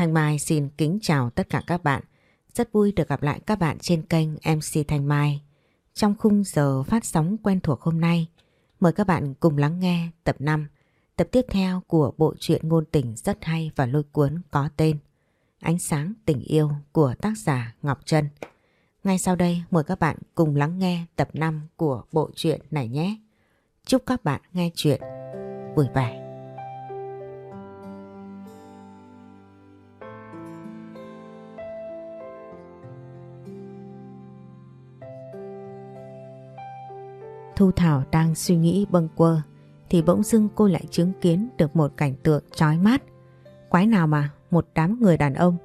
Thanh Mai xin kính chào tất cả các bạn. Rất vui được gặp lại các bạn trên kênh MC Thanh Mai. Trong khung giờ phát sóng quen thuộc hôm nay, mời các bạn cùng lắng nghe tập 5, tập tiếp theo của bộ truyện ngôn tình rất hay và lôi cuốn có tên Ánh sáng tình yêu của tác giả Ngọc Trân. Ngay sau đây mời các bạn cùng lắng nghe tập 5 của bộ truyện này nhé. Chúc các bạn nghe chuyện vui vẻ. Thu Thảo đang suy nghĩ bâng quơ thì bỗng dưng cô lại chứng kiến được một cảnh tượng chói mắt. Quái nào mà một đám người đàn ông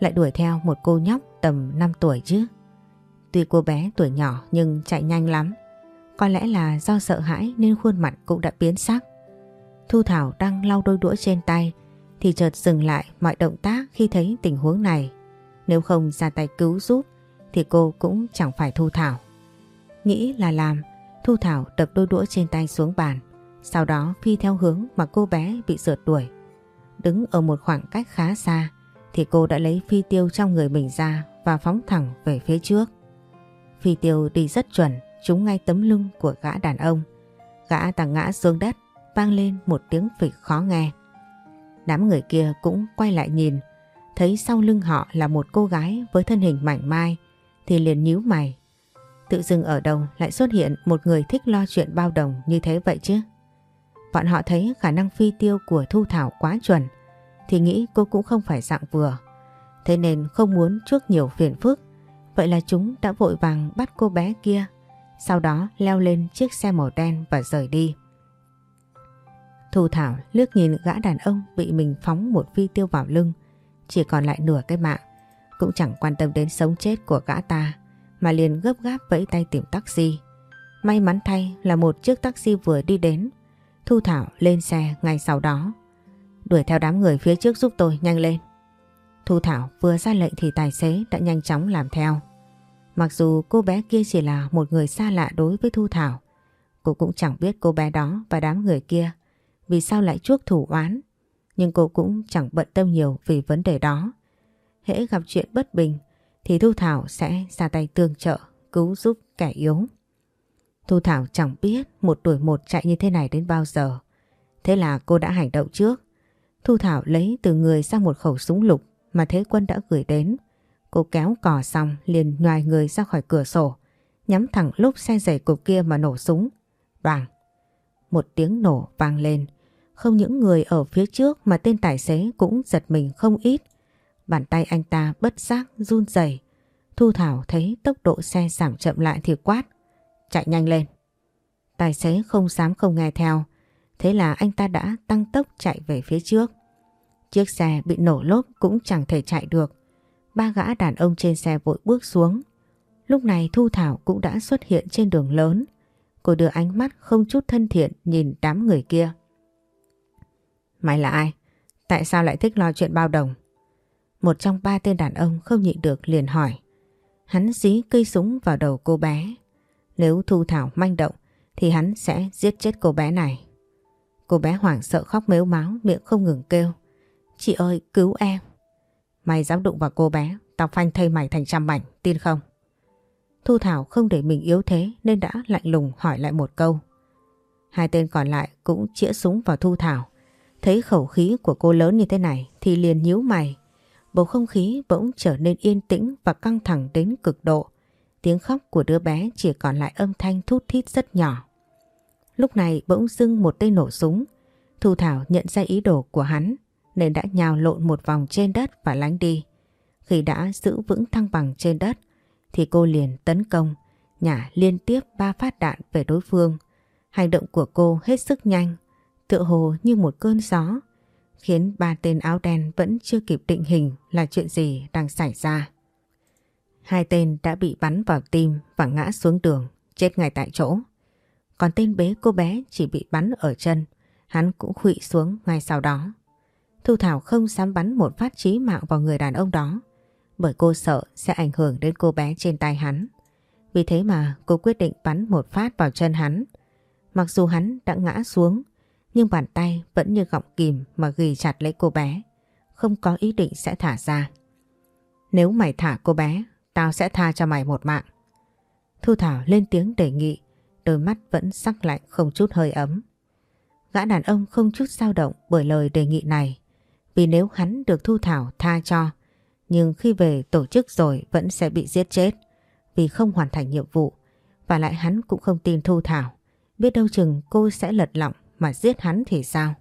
lại đuổi theo một cô nhóc tầm 5 tuổi chứ. Tuy cô bé tuổi nhỏ nhưng chạy nhanh lắm. Có lẽ là do sợ hãi nên khuôn mặt cũng đã biến sắc. Thu Thảo đang lau đôi đũa trên tay thì chợt dừng lại mọi động tác khi thấy tình huống này. Nếu không ra tay cứu giúp thì cô cũng chẳng phải Thu Thảo. Nghĩ là làm, Thu Thảo đập đôi đũa trên tay xuống bàn. Sau đó phi theo hướng mà cô bé bị rượt đuổi. Đứng ở một khoảng cách khá xa thì cô đã lấy phi tiêu trong người mình ra và phóng thẳng về phía trước. Phi tiêu đi rất chuẩn, trúng ngay tấm lưng của gã đàn ông. Gã tàng ngã xuống đất, vang lên một tiếng phịch khó nghe. Đám người kia cũng quay lại nhìn, thấy sau lưng họ là một cô gái với thân hình mảnh mai, thì liền nhíu mày. Tự dưng ở đâu lại xuất hiện một người thích lo chuyện bao đồng như thế vậy chứ? Bọn họ thấy khả năng phi tiêu của Thu Thảo quá chuẩn, thì nghĩ cô cũng không phải dạng vừa. Thế nên không muốn trước nhiều phiền phức, vậy là chúng đã vội vàng bắt cô bé kia, sau đó leo lên chiếc xe màu đen và rời đi. Thu Thảo lướt nhìn gã đàn ông bị mình phóng một phi tiêu vào lưng, chỉ còn lại nửa cái mạng, cũng chẳng quan tâm đến sống chết của gã ta, mà liền gấp gáp vẫy tay tìm taxi. May mắn thay là một chiếc taxi vừa đi đến, Thu Thảo lên xe ngay sau đó. Đuổi theo đám người phía trước giúp tôi nhanh lên. Thu Thảo vừa ra lệnh thì tài xế đã nhanh chóng làm theo. Mặc dù cô bé kia chỉ là một người xa lạ đối với Thu Thảo, cô cũng chẳng biết cô bé đó và đám người kia vì sao lại chuốc thủ oán. Nhưng cô cũng chẳng bận tâm nhiều vì vấn đề đó. Hễ gặp chuyện bất bình thì Thu Thảo sẽ ra tay tương trợ, cứu giúp kẻ yếu. Thu Thảo chẳng biết một đuổi một chạy như thế này đến bao giờ. Thế là cô đã hành động trước. Thu Thảo lấy từ người ra một khẩu súng lục mà Thế Quân đã gửi đến. Cô kéo cò xong liền ngoài người ra khỏi cửa sổ, nhắm thẳng lúc xe giày cục kia mà nổ súng. Đoàn! Một tiếng nổ vang lên. Không những người ở phía trước mà tên tài xế cũng giật mình không ít. Bàn tay anh ta bất giác run rẩy. Thu Thảo thấy tốc độ xe giảm chậm lại thì quát. Chạy nhanh lên. Tài xế không dám không nghe theo. Thế là anh ta đã tăng tốc chạy về phía trước. Chiếc xe bị nổ lốp cũng chẳng thể chạy được. Ba gã đàn ông trên xe vội bước xuống. Lúc này Thu Thảo cũng đã xuất hiện trên đường lớn. Cô đưa ánh mắt không chút thân thiện nhìn đám người kia. Mày là ai? Tại sao lại thích lo chuyện bao đồng? Một trong ba tên đàn ông không nhịn được liền hỏi. Hắn dí cây súng vào đầu cô bé. Nếu Thu Thảo manh động thì hắn sẽ giết chết cô bé này. Cô bé hoảng sợ khóc mếu máu miệng không ngừng kêu. Chị ơi cứu em. Mày dám đụng vào cô bé, tao phanh thây mày thành trăm mảnh, tin không? Thu Thảo không để mình yếu thế nên đã lạnh lùng hỏi lại một câu. Hai tên còn lại cũng chĩa súng vào Thu Thảo. Thấy khẩu khí của cô lớn như thế này thì liền nhíu mày. Bầu không khí bỗng trở nên yên tĩnh và căng thẳng đến cực độ. Tiếng khóc của đứa bé chỉ còn lại âm thanh thút thít rất nhỏ. Lúc này bỗng dưng một tay nổ súng. Thu Thảo nhận ra ý đồ của hắn nên đã nhào lộn một vòng trên đất và lánh đi. Khi đã giữ vững thăng bằng trên đất thì cô liền tấn công, nhả liên tiếp ba phát đạn về đối phương. Hành động của cô hết sức nhanh, tựa hồ như một cơn gió, khiến ba tên áo đen vẫn chưa kịp định hình là chuyện gì đang xảy ra. Hai tên đã bị bắn vào tim và ngã xuống đường, chết ngay tại chỗ. Còn tên bế cô bé chỉ bị bắn ở chân, hắn cũng khụy xuống ngay sau đó. Thu Thảo không dám bắn một phát chí mạng vào người đàn ông đó, bởi cô sợ sẽ ảnh hưởng đến cô bé trên tay hắn. Vì thế mà cô quyết định bắn một phát vào chân hắn. Mặc dù hắn đã ngã xuống, nhưng bàn tay vẫn như gọng kìm mà ghi chặt lấy cô bé, không có ý định sẽ thả ra. Nếu mày thả cô bé, tao sẽ tha cho mày một mạng. Thu Thảo lên tiếng đề nghị, đôi mắt vẫn sắc lạnh không chút hơi ấm. Gã đàn ông không chút dao động bởi lời đề nghị này, vì nếu hắn được Thu Thảo tha cho, nhưng khi về tổ chức rồi vẫn sẽ bị giết chết vì không hoàn thành nhiệm vụ. Và lại hắn cũng không tin Thu Thảo, biết đâu chừng cô sẽ lật lọng mà giết hắn thì sao?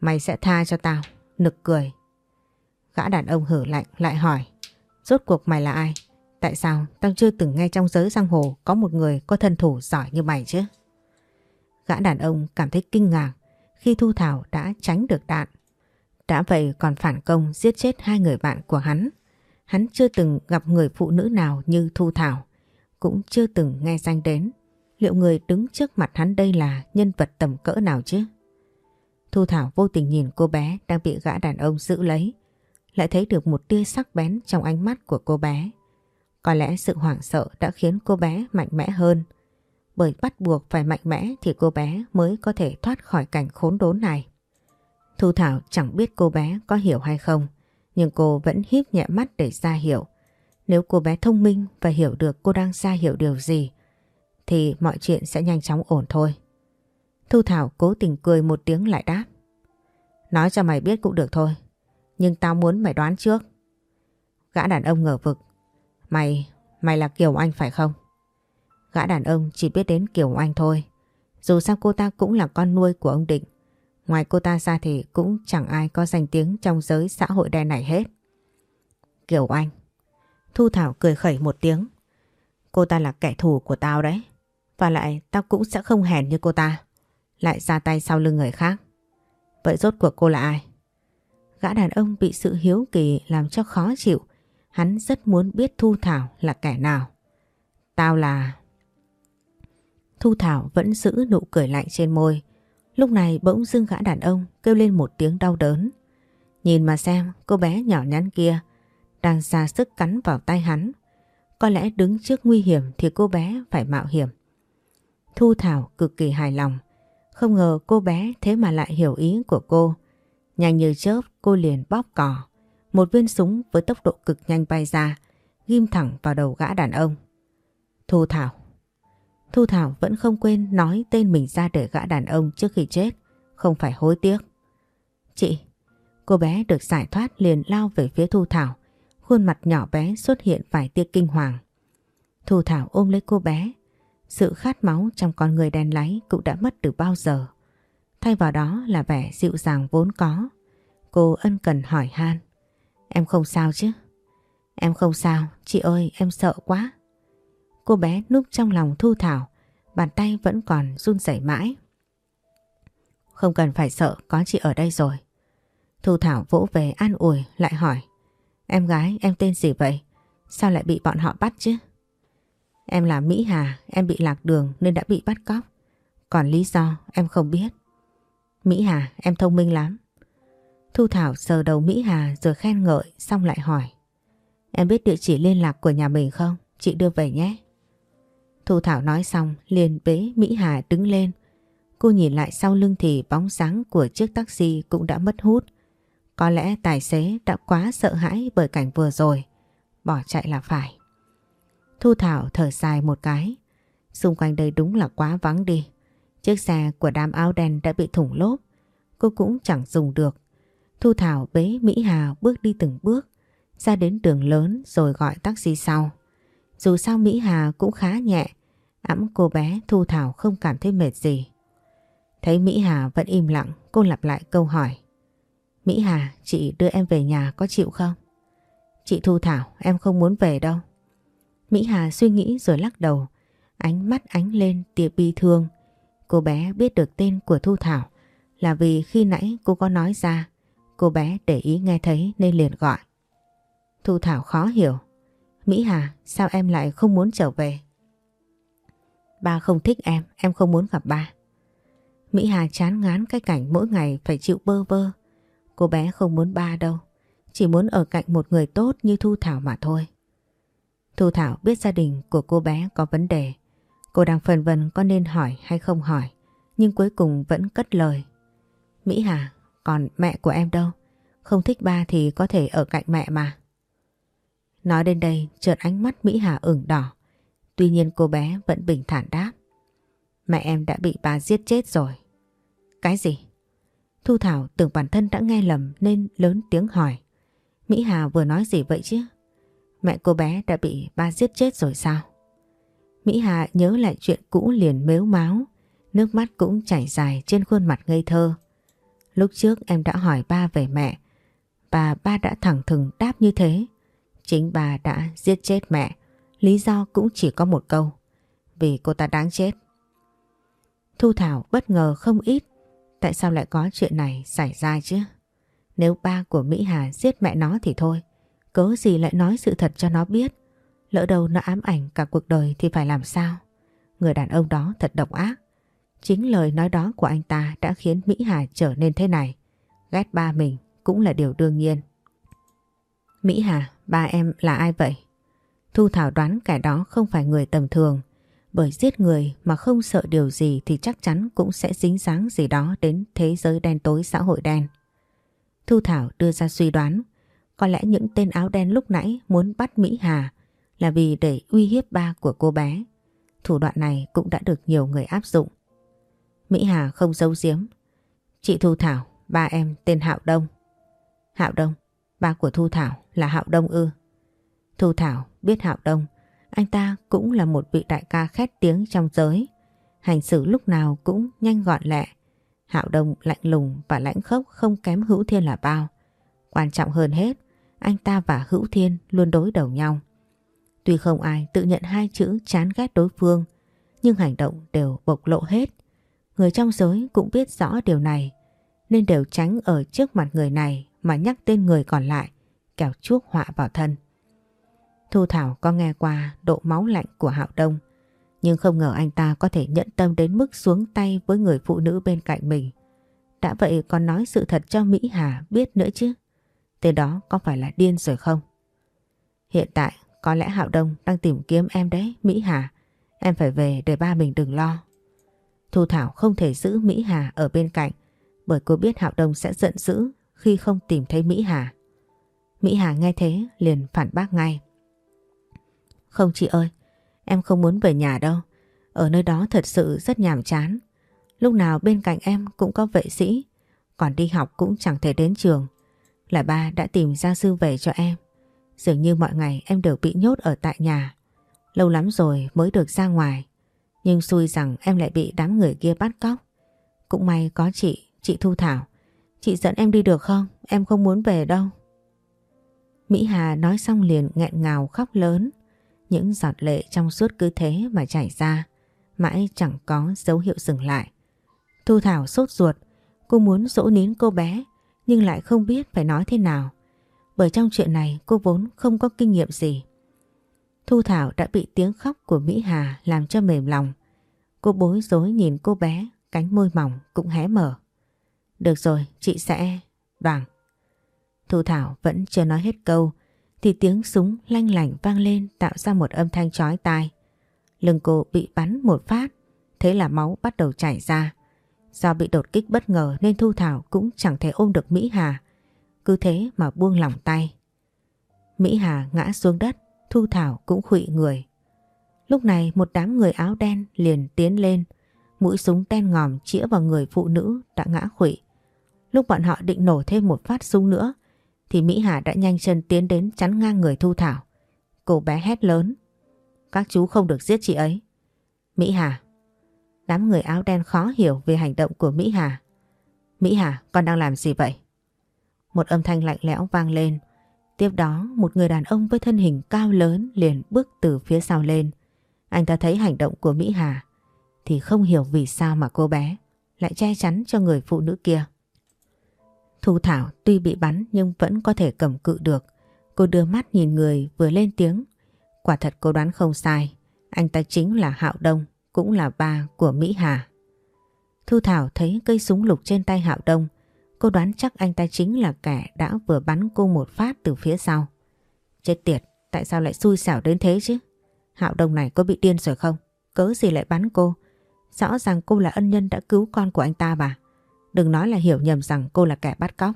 Mày sẽ tha cho tao, nực cười. Gã đàn ông hử lạnh lại hỏi, rốt cuộc mày là ai? Tại sao tao chưa từng nghe trong giới giang hồ có một người có thân thủ giỏi như mày chứ? Gã đàn ông cảm thấy kinh ngạc khi Thu Thảo đã tránh được đạn. Đã vậy còn phản công giết chết hai người bạn của hắn. Hắn chưa từng gặp người phụ nữ nào như Thu Thảo, cũng chưa từng nghe danh đến. Liệu người đứng trước mặt hắn đây là nhân vật tầm cỡ nào chứ? Thu Thảo vô tình nhìn cô bé đang bị gã đàn ông giữ lấy, lại thấy được một tia sắc bén trong ánh mắt của cô bé. Có lẽ sự hoảng sợ đã khiến cô bé mạnh mẽ hơn, bởi bắt buộc phải mạnh mẽ thì cô bé mới có thể thoát khỏi cảnh khốn đốn này. Thu Thảo chẳng biết cô bé có hiểu hay không, nhưng cô vẫn híp nhẹ mắt để ra hiểu. Nếu cô bé thông minh và hiểu được cô đang ra hiểu điều gì, thì mọi chuyện sẽ nhanh chóng ổn thôi. Thu Thảo cố tình cười một tiếng lại đáp. Nói cho mày biết cũng được thôi, nhưng tao muốn mày đoán trước. Gã đàn ông ngờ vực. Mày, mày là Kiều Anh phải không? Gã đàn ông chỉ biết đến Kiều Anh thôi. Dù sao cô ta cũng là con nuôi của ông Định. Ngoài cô ta ra thì cũng chẳng ai có danh tiếng trong giới xã hội đen này hết. Kiều Anh. Thu Thảo cười khẩy một tiếng. Cô ta là kẻ thù của tao đấy. Và lại, tao cũng sẽ không hèn như cô ta. Lại ra tay sau lưng người khác. Vậy rốt cuộc cô là ai? Gã đàn ông bị sự hiếu kỳ làm cho khó chịu. Hắn rất muốn biết Thu Thảo là kẻ nào. Tao là... Thu Thảo vẫn giữ nụ cười lạnh trên môi. Lúc này bỗng dưng gã đàn ông kêu lên một tiếng đau đớn. Nhìn mà xem, cô bé nhỏ nhắn kia đang ra sức cắn vào tay hắn. Có lẽ đứng trước nguy hiểm thì cô bé phải mạo hiểm. Thu Thảo cực kỳ hài lòng. Không ngờ cô bé thế mà lại hiểu ý của cô. Nhanh như chớp cô liền bóp cò. Một viên súng với tốc độ cực nhanh bay ra, ghim thẳng vào đầu gã đàn ông. Thu Thảo Thu Thảo vẫn không quên nói tên mình ra để gã đàn ông trước khi chết, không phải hối tiếc. Chị, cô bé được giải thoát liền lao về phía Thu Thảo, khuôn mặt nhỏ bé xuất hiện vài tia kinh hoàng. Thu Thảo ôm lấy cô bé, sự khát máu trong con người đen láy cũng đã mất từ bao giờ. Thay vào đó là vẻ dịu dàng vốn có. Cô ân cần hỏi han. Em không sao chứ? Em không sao, chị ơi em sợ quá. Cô bé núp trong lòng Thu Thảo, bàn tay vẫn còn run rẩy mãi. Không cần phải sợ, có chị ở đây rồi. Thu Thảo vỗ về an ủi lại hỏi. Em gái, em tên gì vậy? Sao lại bị bọn họ bắt chứ? Em là Mỹ Hà, em bị lạc đường nên đã bị bắt cóc. Còn lý do em không biết. Mỹ Hà, em thông minh lắm. Thu Thảo sờ đầu Mỹ Hà rồi khen ngợi xong lại hỏi. Em biết địa chỉ liên lạc của nhà mình không? Chị đưa về nhé. Thu Thảo nói xong liền bế Mỹ Hà đứng lên. Cô nhìn lại sau lưng thì bóng sáng của chiếc taxi cũng đã mất hút. Có lẽ tài xế đã quá sợ hãi bởi cảnh vừa rồi. Bỏ chạy là phải. Thu Thảo thở dài một cái. Xung quanh đây đúng là quá vắng đi. Chiếc xe của đám áo đen đã bị thủng lốp. Cô cũng chẳng dùng được. Thu Thảo bế Mỹ Hà bước đi từng bước. Ra đến đường lớn rồi gọi taxi sau. Dù sao Mỹ Hà cũng khá nhẹ, ẵm cô bé Thu Thảo không cảm thấy mệt gì. Thấy Mỹ Hà vẫn im lặng, cô lặp lại câu hỏi. Mỹ Hà, chị đưa em về nhà có chịu không? Chị Thu Thảo, em không muốn về đâu. Mỹ Hà suy nghĩ rồi lắc đầu, ánh mắt ánh lên tia bi thương. Cô bé biết được tên của Thu Thảo là vì khi nãy cô có nói ra, cô bé để ý nghe thấy nên liền gọi. Thu Thảo khó hiểu, Mỹ Hà, sao em lại không muốn trở về? Ba không thích em, em không muốn gặp ba. Mỹ Hà chán ngán cái cảnh mỗi ngày phải chịu bơ vơ. Cô bé không muốn ba đâu, chỉ muốn ở cạnh một người tốt như Thu Thảo mà thôi. Thu Thảo biết gia đình của cô bé có vấn đề. Cô đang phần vân có nên hỏi hay không hỏi, nhưng cuối cùng vẫn cất lời. Mỹ Hà, còn mẹ của em đâu? Không thích ba thì có thể ở cạnh mẹ mà. Nói đến đây chợt ánh mắt Mỹ Hà ửng đỏ. Tuy nhiên cô bé vẫn bình thản đáp. Mẹ em đã bị ba giết chết rồi. Cái gì? Thu Thảo tưởng bản thân đã nghe lầm nên lớn tiếng hỏi. Mỹ Hà vừa nói gì vậy chứ? Mẹ cô bé đã bị ba giết chết rồi sao? Mỹ Hà nhớ lại chuyện cũ liền mếu máu. Nước mắt cũng chảy dài trên khuôn mặt ngây thơ. Lúc trước em đã hỏi ba về mẹ và ba đã thẳng thừng đáp như thế. Chính bà đã giết chết mẹ. Lý do cũng chỉ có một câu. Vì cô ta đáng chết. Thu Thảo bất ngờ không ít. Tại sao lại có chuyện này xảy ra chứ? Nếu ba của Mỹ Hà giết mẹ nó thì thôi. Cớ gì lại nói sự thật cho nó biết. Lỡ đâu nó ám ảnh cả cuộc đời thì phải làm sao? Người đàn ông đó thật độc ác. Chính lời nói đó của anh ta đã khiến Mỹ Hà trở nên thế này. Ghét ba mình cũng là điều đương nhiên. Mỹ Hà, ba em là ai vậy? Thu Thảo đoán kẻ đó không phải người tầm thường. Bởi giết người mà không sợ điều gì thì chắc chắn cũng sẽ dính dáng gì đó đến thế giới đen tối xã hội đen. Thu Thảo đưa ra suy đoán, có lẽ những tên áo đen lúc nãy muốn bắt Mỹ Hà là vì để uy hiếp ba của cô bé. Thủ đoạn này cũng đã được nhiều người áp dụng. Mỹ Hà không giấu giếm. Chị Thu Thảo, ba em tên Hạo Đông. Hạo Đông, ba của Thu Thảo là Hạo Đông ư. Thu Thảo biết Hạo Đông, anh ta cũng là một vị đại ca khét tiếng trong giới. Hành xử lúc nào cũng nhanh gọn lẹ. Hạo Đông lạnh lùng và lãnh khốc không kém Hữu Thiên là bao. Quan trọng hơn hết, anh ta và Hữu Thiên luôn đối đầu nhau. Tuy không ai tự nhận hai chữ chán ghét đối phương, nhưng hành động đều bộc lộ hết. Người trong giới cũng biết rõ điều này, nên đều tránh ở trước mặt người này mà nhắc tên người còn lại, kẻo chuốc họa vào thân. Thu Thảo có nghe qua độ máu lạnh của Hạo Đông, nhưng không ngờ anh ta có thể nhận tâm đến mức xuống tay với người phụ nữ bên cạnh mình. Đã vậy còn nói sự thật cho Mỹ Hà biết nữa chứ. Tên đó có phải là điên rồi không? Hiện tại có lẽ Hạo Đông đang tìm kiếm em đấy, Mỹ Hà. Em phải về để ba mình đừng lo. Thu Thảo không thể giữ Mỹ Hà ở bên cạnh bởi cô biết Hạo Đông sẽ giận dữ khi không tìm thấy Mỹ Hà. Mỹ Hà nghe thế liền phản bác ngay. Không chị ơi, em không muốn về nhà đâu. Ở nơi đó thật sự rất nhàm chán. Lúc nào bên cạnh em cũng có vệ sĩ, còn đi học cũng chẳng thể đến trường. Là ba đã tìm gia sư về cho em. Dường như mọi ngày em đều bị nhốt ở tại nhà. Lâu lắm rồi mới được ra ngoài. Nhưng xui rằng em lại bị đám người kia bắt cóc. Cũng may có chị, chị Thu Thảo. Chị dẫn em đi được không? Em không muốn về đâu. Mỹ Hà nói xong liền nghẹn ngào khóc lớn. Những giọt lệ trong suốt cứ thế mà chảy ra. Mãi chẳng có dấu hiệu dừng lại. Thu Thảo sốt ruột. Cô muốn dỗ nín cô bé nhưng lại không biết phải nói thế nào. Bởi trong chuyện này cô vốn không có kinh nghiệm gì. Thu Thảo đã bị tiếng khóc của Mỹ Hà làm cho mềm lòng. Cô bối rối nhìn cô bé, cánh môi mỏng cũng hé mở. Được rồi, chị sẽ... Đoàn. Thu Thảo vẫn chưa nói hết câu, thì tiếng súng lanh lảnh vang lên tạo ra một âm thanh chói tai. Lưng cô bị bắn một phát, thế là máu bắt đầu chảy ra. Do bị đột kích bất ngờ nên Thu Thảo cũng chẳng thể ôm được Mỹ Hà. Cứ thế mà buông lỏng tay. Mỹ Hà ngã xuống đất, Thu Thảo cũng khụy người. Lúc này một đám người áo đen liền tiến lên, mũi súng đen ngòm chĩa vào người phụ nữ đã ngã khụy. Lúc bọn họ định nổ thêm một phát súng nữa, thì Mỹ Hà đã nhanh chân tiến đến chắn ngang người Thu Thảo. Cô bé hét lớn. Các chú không được giết chị ấy. Mỹ Hà. Đám người áo đen khó hiểu về hành động của Mỹ Hà. Mỹ Hà, con đang làm gì vậy? Một âm thanh lạnh lẽo vang lên. Tiếp đó một người đàn ông với thân hình cao lớn liền bước từ phía sau lên. Anh ta thấy hành động của Mỹ Hà thì không hiểu vì sao mà cô bé lại che chắn cho người phụ nữ kia. Thu Thảo tuy bị bắn nhưng vẫn có thể cầm cự được. Cô đưa mắt nhìn người vừa lên tiếng. Quả thật cô đoán không sai. Anh ta chính là Hạo Đông, cũng là ba của Mỹ Hà. Thu Thảo thấy cây súng lục trên tay Hạo Đông. Cô đoán chắc anh ta chính là kẻ đã vừa bắn cô một phát từ phía sau. Chết tiệt, tại sao lại xui xẻo đến thế chứ? Hạo Đông này có bị điên rồi không? Cớ gì lại bắn cô? Rõ ràng cô là ân nhân đã cứu con của anh ta bà. Đừng nói là hiểu nhầm rằng cô là kẻ bắt cóc.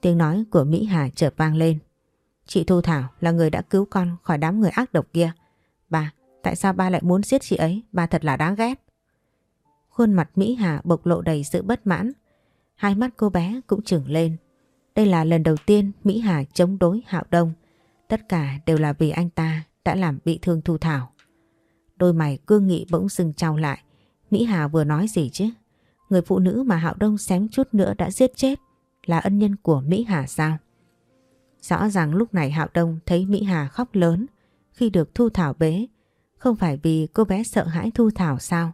Tiếng nói của Mỹ Hà chợt vang lên. Chị Thu Thảo là người đã cứu con khỏi đám người ác độc kia. bà tại sao ba lại muốn giết chị ấy? Ba thật là đáng ghét. Khuôn mặt Mỹ Hà bộc lộ đầy sự bất mãn. Hai mắt cô bé cũng trừng lên. Đây là lần đầu tiên Mỹ Hà chống đối Hạo Đông. Tất cả đều là vì anh ta đã làm bị thương Thu Thảo. Đôi mày cương nghị bỗng dừng trao lại. Mỹ Hà vừa nói gì chứ? Người phụ nữ mà Hạo Đông xém chút nữa đã giết chết là ân nhân của Mỹ Hà sao? Rõ ràng lúc này Hạo Đông thấy Mỹ Hà khóc lớn khi được Thu Thảo bế. Không phải vì cô bé sợ hãi Thu Thảo sao?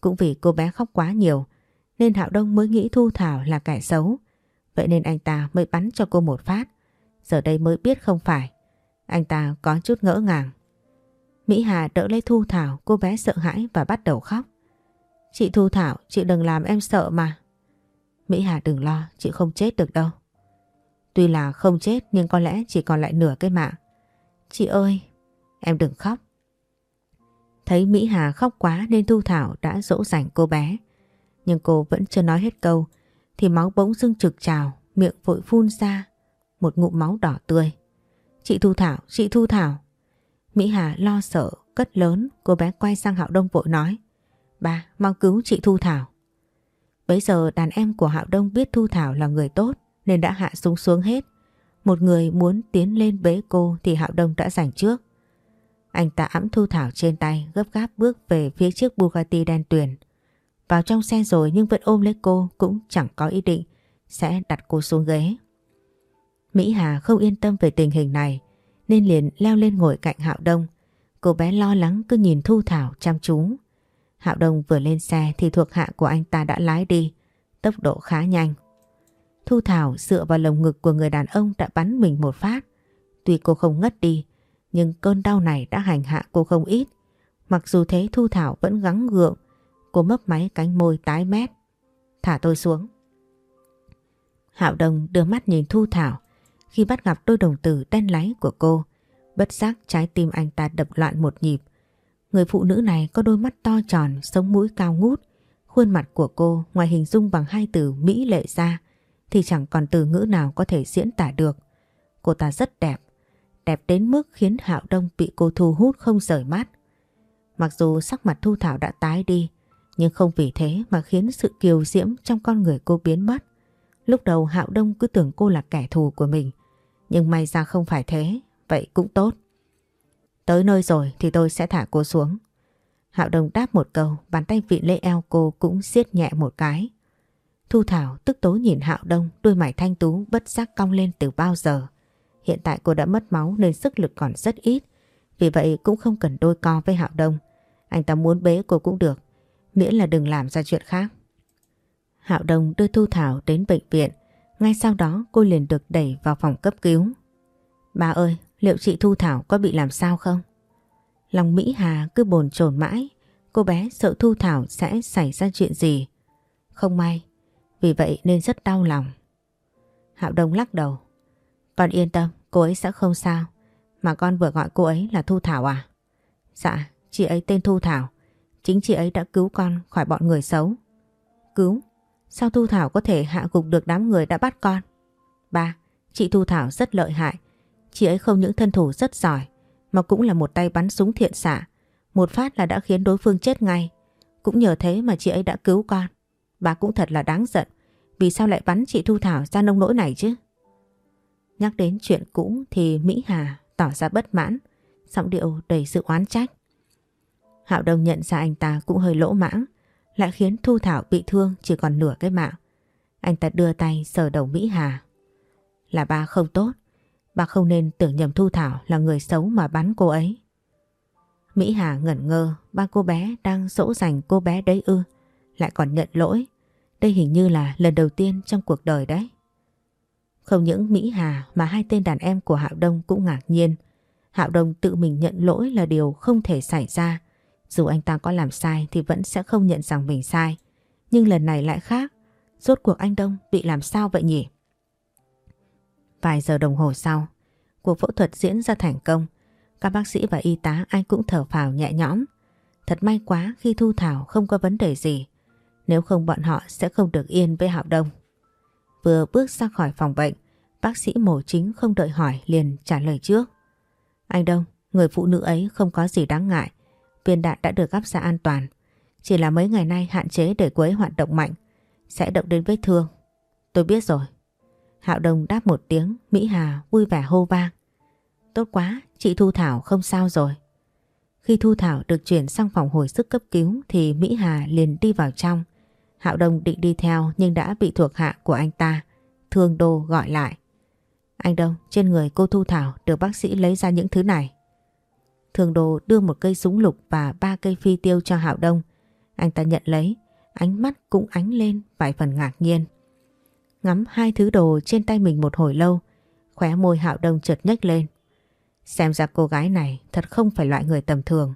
Cũng vì cô bé khóc quá nhiều nên Hạo Đông mới nghĩ Thu Thảo là kẻ xấu. Vậy nên anh ta mới bắn cho cô một phát. Giờ đây mới biết không phải. Anh ta có chút ngỡ ngàng. Mỹ Hà đỡ lấy Thu Thảo, cô bé sợ hãi và bắt đầu khóc. Chị Thu Thảo, chị đừng làm em sợ mà. Mỹ Hà đừng lo, chị không chết được đâu. Tuy là không chết nhưng có lẽ chỉ còn lại nửa cái mạng. Chị ơi, em đừng khóc. Thấy Mỹ Hà khóc quá nên Thu Thảo đã dỗ dành cô bé. Nhưng cô vẫn chưa nói hết câu thì máu bỗng dưng trực trào, miệng vội phun ra một ngụm máu đỏ tươi. Chị Thu Thảo, chị Thu Thảo. Mỹ Hà lo sợ, cất lớn, cô bé quay sang Hạo Đông vội nói. Ba, mau cứu chị Thu Thảo. Bấy giờ đàn em của Hạo Đông biết Thu Thảo là người tốt nên đã hạ súng xuống hết. Một người muốn tiến lên bế cô thì Hạo Đông đã giành trước. Anh ta ẵm Thu Thảo trên tay gấp gáp bước về phía chiếc Bugatti đen tuyền. Vào trong xe rồi nhưng vẫn ôm lấy cô cũng chẳng có ý định sẽ đặt cô xuống ghế. Mỹ Hà không yên tâm về tình hình này nên liền leo lên ngồi cạnh Hạo Đông. Cô bé lo lắng cứ nhìn Thu Thảo chăm chú. Hạo Đông vừa lên xe thì thuộc hạ của anh ta đã lái đi, tốc độ khá nhanh. Thu Thảo dựa vào lồng ngực của người đàn ông đã bắn mình một phát. Tuy cô không ngất đi, nhưng cơn đau này đã hành hạ cô không ít. Mặc dù thế Thu Thảo vẫn gắng gượng, cô mấp máy cánh môi tái mét. Thả tôi xuống. Hạo đồng đưa mắt nhìn Thu Thảo khi bắt gặp đôi đồng tử đen láy của cô. Bất giác trái tim anh ta đập loạn một nhịp. Người phụ nữ này có đôi mắt to tròn, sống mũi cao ngút. Khuôn mặt của cô ngoài hình dung bằng hai từ Mỹ lệ ra thì chẳng còn từ ngữ nào có thể diễn tả được. Cô ta rất đẹp, đẹp đến mức khiến Hạo Đông bị cô thu hút không rời mắt. Mặc dù sắc mặt Thu Thảo đã tái đi, nhưng không vì thế mà khiến sự kiều diễm trong con người cô biến mất. Lúc đầu Hạo Đông cứ tưởng cô là kẻ thù của mình, nhưng may ra không phải thế, vậy cũng tốt. Tới nơi rồi thì tôi sẽ thả cô xuống. Hạo Đông đáp một câu, bàn tay vị lê eo cô cũng siết nhẹ một cái. Thu Thảo tức tối nhìn Hạo Đông, đôi mày thanh tú bất giác cong lên từ bao giờ. Hiện tại cô đã mất máu nên sức lực còn rất ít, vì vậy cũng không cần đôi co với Hạo Đông. Anh ta muốn bế cô cũng được, miễn là đừng làm ra chuyện khác. Hạo Đông đưa Thu Thảo đến bệnh viện, ngay sau đó cô liền được đẩy vào phòng cấp cứu. Bà ơi, liệu chị Thu Thảo có bị làm sao không? Lòng Mỹ Hà cứ bồn chồn mãi, cô bé sợ Thu Thảo sẽ xảy ra chuyện gì. Không may, vì vậy nên rất đau lòng. Hạo Đông lắc đầu. Con yên tâm, cô ấy sẽ không sao. Mà con vừa gọi cô ấy là Thu Thảo à? Dạ, chị ấy tên Thu Thảo. Chính chị ấy đã cứu con khỏi bọn người xấu. Cứu? Sao Thu Thảo có thể hạ gục được đám người đã bắt con? Ba, chị Thu Thảo rất lợi hại. Chị ấy không những thân thủ rất giỏi, mà cũng là một tay bắn súng thiện xạ. Một phát là đã khiến đối phương chết ngay. Cũng nhờ thế mà chị ấy đã cứu con. Bà cũng thật là đáng giận. Vì sao lại bắn chị Thu Thảo ra nông nỗi này chứ? Nhắc đến chuyện cũ thì Mỹ Hà tỏ ra bất mãn, giọng điệu đầy sự oán trách. Hạo Đông nhận ra anh ta cũng hơi lỗ mãng, lại khiến Thu Thảo bị thương chỉ còn nửa cái mạng. Anh ta đưa tay sờ đầu Mỹ Hà. Là ba không tốt, ba không nên tưởng nhầm Thu Thảo là người xấu mà bắn cô ấy. Mỹ Hà ngẩn ngơ, ba cô bé đang dỗ dành cô bé đấy ư, lại còn nhận lỗi. Đây hình như là lần đầu tiên trong cuộc đời đấy. Không những Mỹ Hà mà hai tên đàn em của Hạo Đông cũng ngạc nhiên. Hạo Đông tự mình nhận lỗi là điều không thể xảy ra. Dù anh ta có làm sai thì vẫn sẽ không nhận rằng mình sai. Nhưng lần này lại khác. Rốt cuộc anh Đông bị làm sao vậy nhỉ? Vài giờ đồng hồ sau, cuộc phẫu thuật diễn ra thành công. Các bác sĩ và y tá ai cũng thở phào nhẹ nhõm. Thật may quá khi Thu Thảo không có vấn đề gì. Nếu không bọn họ sẽ không được yên với Hạo Đông. Vừa bước ra khỏi phòng bệnh, Bác sĩ mổ chính không đợi hỏi liền trả lời trước. Anh Đông, người phụ nữ ấy không có gì đáng ngại. Viên đạn đã được gắp ra an toàn. Chỉ là mấy ngày nay hạn chế để cô ấy hoạt động mạnh. Sẽ động đến vết thương. Tôi biết rồi. Hạo Đông đáp một tiếng, Mỹ Hà vui vẻ hô vang. Tốt quá, chị Thu Thảo không sao rồi. Khi Thu Thảo được chuyển sang phòng hồi sức cấp cứu thì Mỹ Hà liền đi vào trong. Hạo Đông định đi theo nhưng đã bị thuộc hạ của anh ta, Thương Đô gọi lại. Anh Đông, trên người cô Thu Thảo được bác sĩ lấy ra những thứ này. Thương Đô đưa một cây súng lục và ba cây phi tiêu cho Hạo Đông. Anh ta nhận lấy, ánh mắt cũng ánh lên vài phần ngạc nhiên. Ngắm hai thứ đồ trên tay mình một hồi lâu, khóe môi Hạo Đông chợt nhếch lên. Xem ra cô gái này thật không phải loại người tầm thường.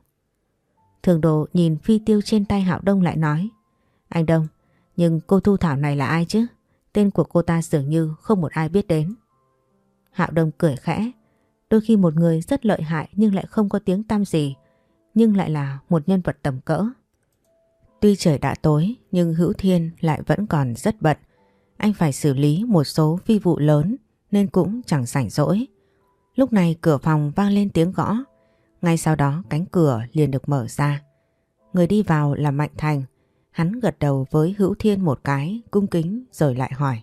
Thường đồ nhìn phi tiêu trên tay Hạo Đông lại nói anh Đông, nhưng cô Thu Thảo này là ai chứ? Tên của cô ta dường như không một ai biết đến. Hạo Đông cười khẽ. Đôi khi một người rất lợi hại nhưng lại không có tiếng tăm gì. Nhưng lại là một nhân vật tầm cỡ. Tuy trời đã tối nhưng Hữu Thiên lại vẫn còn rất bận. Anh phải xử lý một số phi vụ lớn nên cũng chẳng rảnh rỗi. Lúc này cửa phòng vang lên tiếng gõ. Ngay sau đó cánh cửa liền được mở ra. Người đi vào là Mạnh Thành. Hắn gật đầu với Hữu Thiên một cái, cung kính rồi lại hỏi.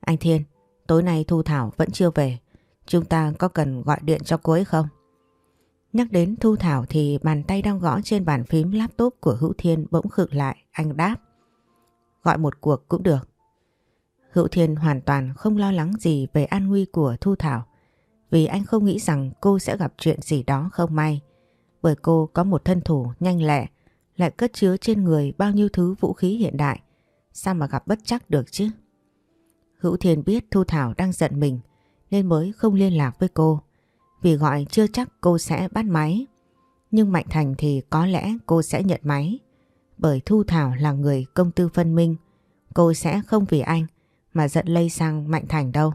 Anh Thiên, tối nay Thu Thảo vẫn chưa về. Chúng ta có cần gọi điện cho cô ấy không? Nhắc đến Thu Thảo thì bàn tay đang gõ trên bàn phím laptop của Hữu Thiên bỗng khựng lại, anh đáp. Gọi một cuộc cũng được. Hữu Thiên hoàn toàn không lo lắng gì về an nguy của Thu Thảo vì anh không nghĩ rằng cô sẽ gặp chuyện gì đó không may. Bởi cô có một thân thủ nhanh lẹ, lại cất chứa trên người bao nhiêu thứ vũ khí hiện đại. Sao mà gặp bất chắc được chứ? Hữu Thiên biết Thu Thảo đang giận mình nên mới không liên lạc với cô. Vì gọi chưa chắc cô sẽ bắt máy. Nhưng Mạnh Thành thì có lẽ cô sẽ nhận máy. Bởi Thu Thảo là người công tư phân minh. Cô sẽ không vì anh mà giận lây sang Mạnh Thành đâu.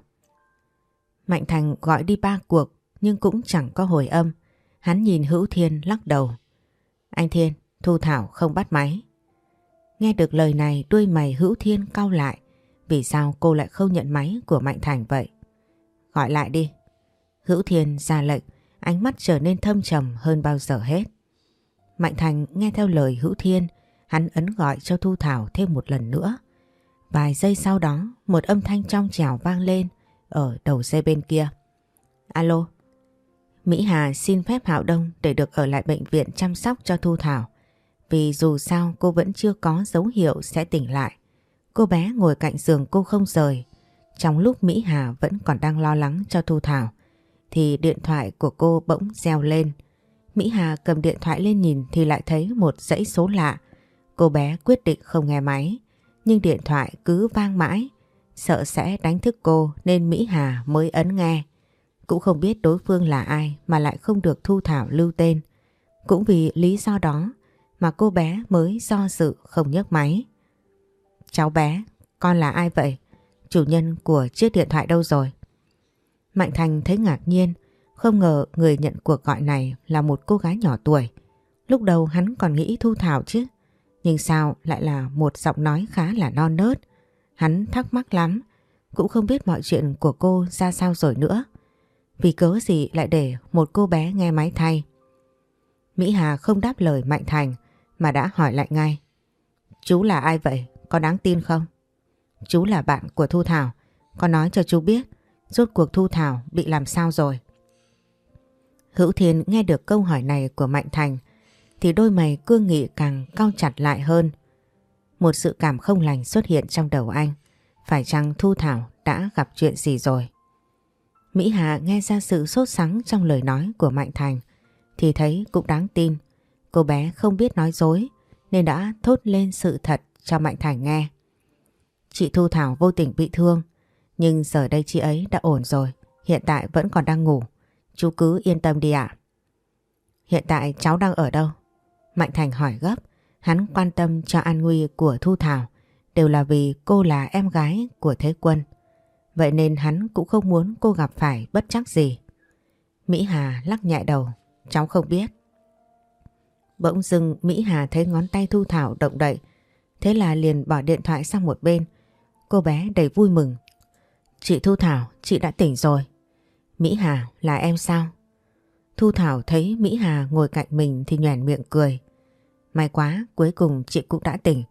Mạnh Thành gọi đi ba cuộc nhưng cũng chẳng có hồi âm. Hắn nhìn Hữu Thiên lắc đầu. Anh Thiên, Thu Thảo không bắt máy. Nghe được lời này đuôi mày Hữu Thiên cau lại. Vì sao cô lại không nhận máy của Mạnh Thành vậy? Gọi lại đi. Hữu Thiên ra lệnh, ánh mắt trở nên thâm trầm hơn bao giờ hết. Mạnh Thành nghe theo lời Hữu Thiên, hắn ấn gọi cho Thu Thảo thêm một lần nữa. Vài giây sau đó, một âm thanh trong trẻo vang lên ở đầu dây bên kia. Alo, Mỹ Hà xin phép Hạo Đông để được ở lại bệnh viện chăm sóc cho Thu Thảo. Vì dù sao cô vẫn chưa có dấu hiệu sẽ tỉnh lại. Cô bé ngồi cạnh giường cô không rời. Trong lúc Mỹ Hà vẫn còn đang lo lắng cho Thu Thảo, thì điện thoại của cô bỗng reo lên. Mỹ Hà cầm điện thoại lên nhìn thì lại thấy một dãy số lạ. Cô bé quyết định không nghe máy, nhưng điện thoại cứ vang mãi Sợ sẽ đánh thức cô nên Mỹ Hà mới ấn nghe. Cũng không biết đối phương là ai mà lại không được Thu Thảo lưu tên. Cũng vì lý do đó mà cô bé mới do dự không nhấc máy. Cháu bé, con là ai vậy? Chủ nhân của chiếc điện thoại đâu rồi? Mạnh Thành thấy ngạc nhiên, không ngờ người nhận cuộc gọi này là một cô gái nhỏ tuổi. Lúc đầu hắn còn nghĩ Thu Thảo chứ, nhưng sao lại là một giọng nói khá là non nớt, Hắn thắc mắc lắm, cũng không biết mọi chuyện của cô ra sao rồi nữa. Vì cớ gì lại để một cô bé nghe máy thay. Mỹ Hà không đáp lời Mạnh Thành mà đã hỏi lại ngay. Chú là ai vậy? Có đáng tin không? Chú là bạn của Thu Thảo. Con nói cho chú biết, rốt cuộc Thu Thảo bị làm sao rồi. Hữu Thiên nghe được câu hỏi này của Mạnh Thành, thì đôi mày cương nghị càng cao chặt lại hơn. Một sự cảm không lành xuất hiện trong đầu anh. Phải chăng Thu Thảo đã gặp chuyện gì rồi? Mỹ Hà nghe ra sự sốt sắng trong lời nói của Mạnh Thành, thì thấy cũng đáng tin. Cô bé không biết nói dối nên đã thốt lên sự thật cho Mạnh Thành nghe. Chị Thu Thảo vô tình bị thương nhưng giờ đây chị ấy đã ổn rồi. Hiện tại vẫn còn đang ngủ. Chú cứ yên tâm đi ạ. Hiện tại cháu đang ở đâu? Mạnh Thành hỏi gấp Hắn quan tâm cho an nguy của Thu Thảo đều là vì cô là em gái của Thế Quân. Vậy nên hắn cũng không muốn cô gặp phải bất chắc gì. Mỹ Hà lắc nhẹ đầu, cháu không biết. Bỗng dưng Mỹ Hà thấy ngón tay Thu Thảo động đậy, thế là liền bỏ điện thoại sang một bên. Cô bé đầy vui mừng. Chị Thu Thảo, chị đã tỉnh rồi. Mỹ Hà, là em sao? Thu Thảo thấy Mỹ Hà ngồi cạnh mình thì nhoẻn miệng cười. May quá, cuối cùng chị cũng đã tỉnh.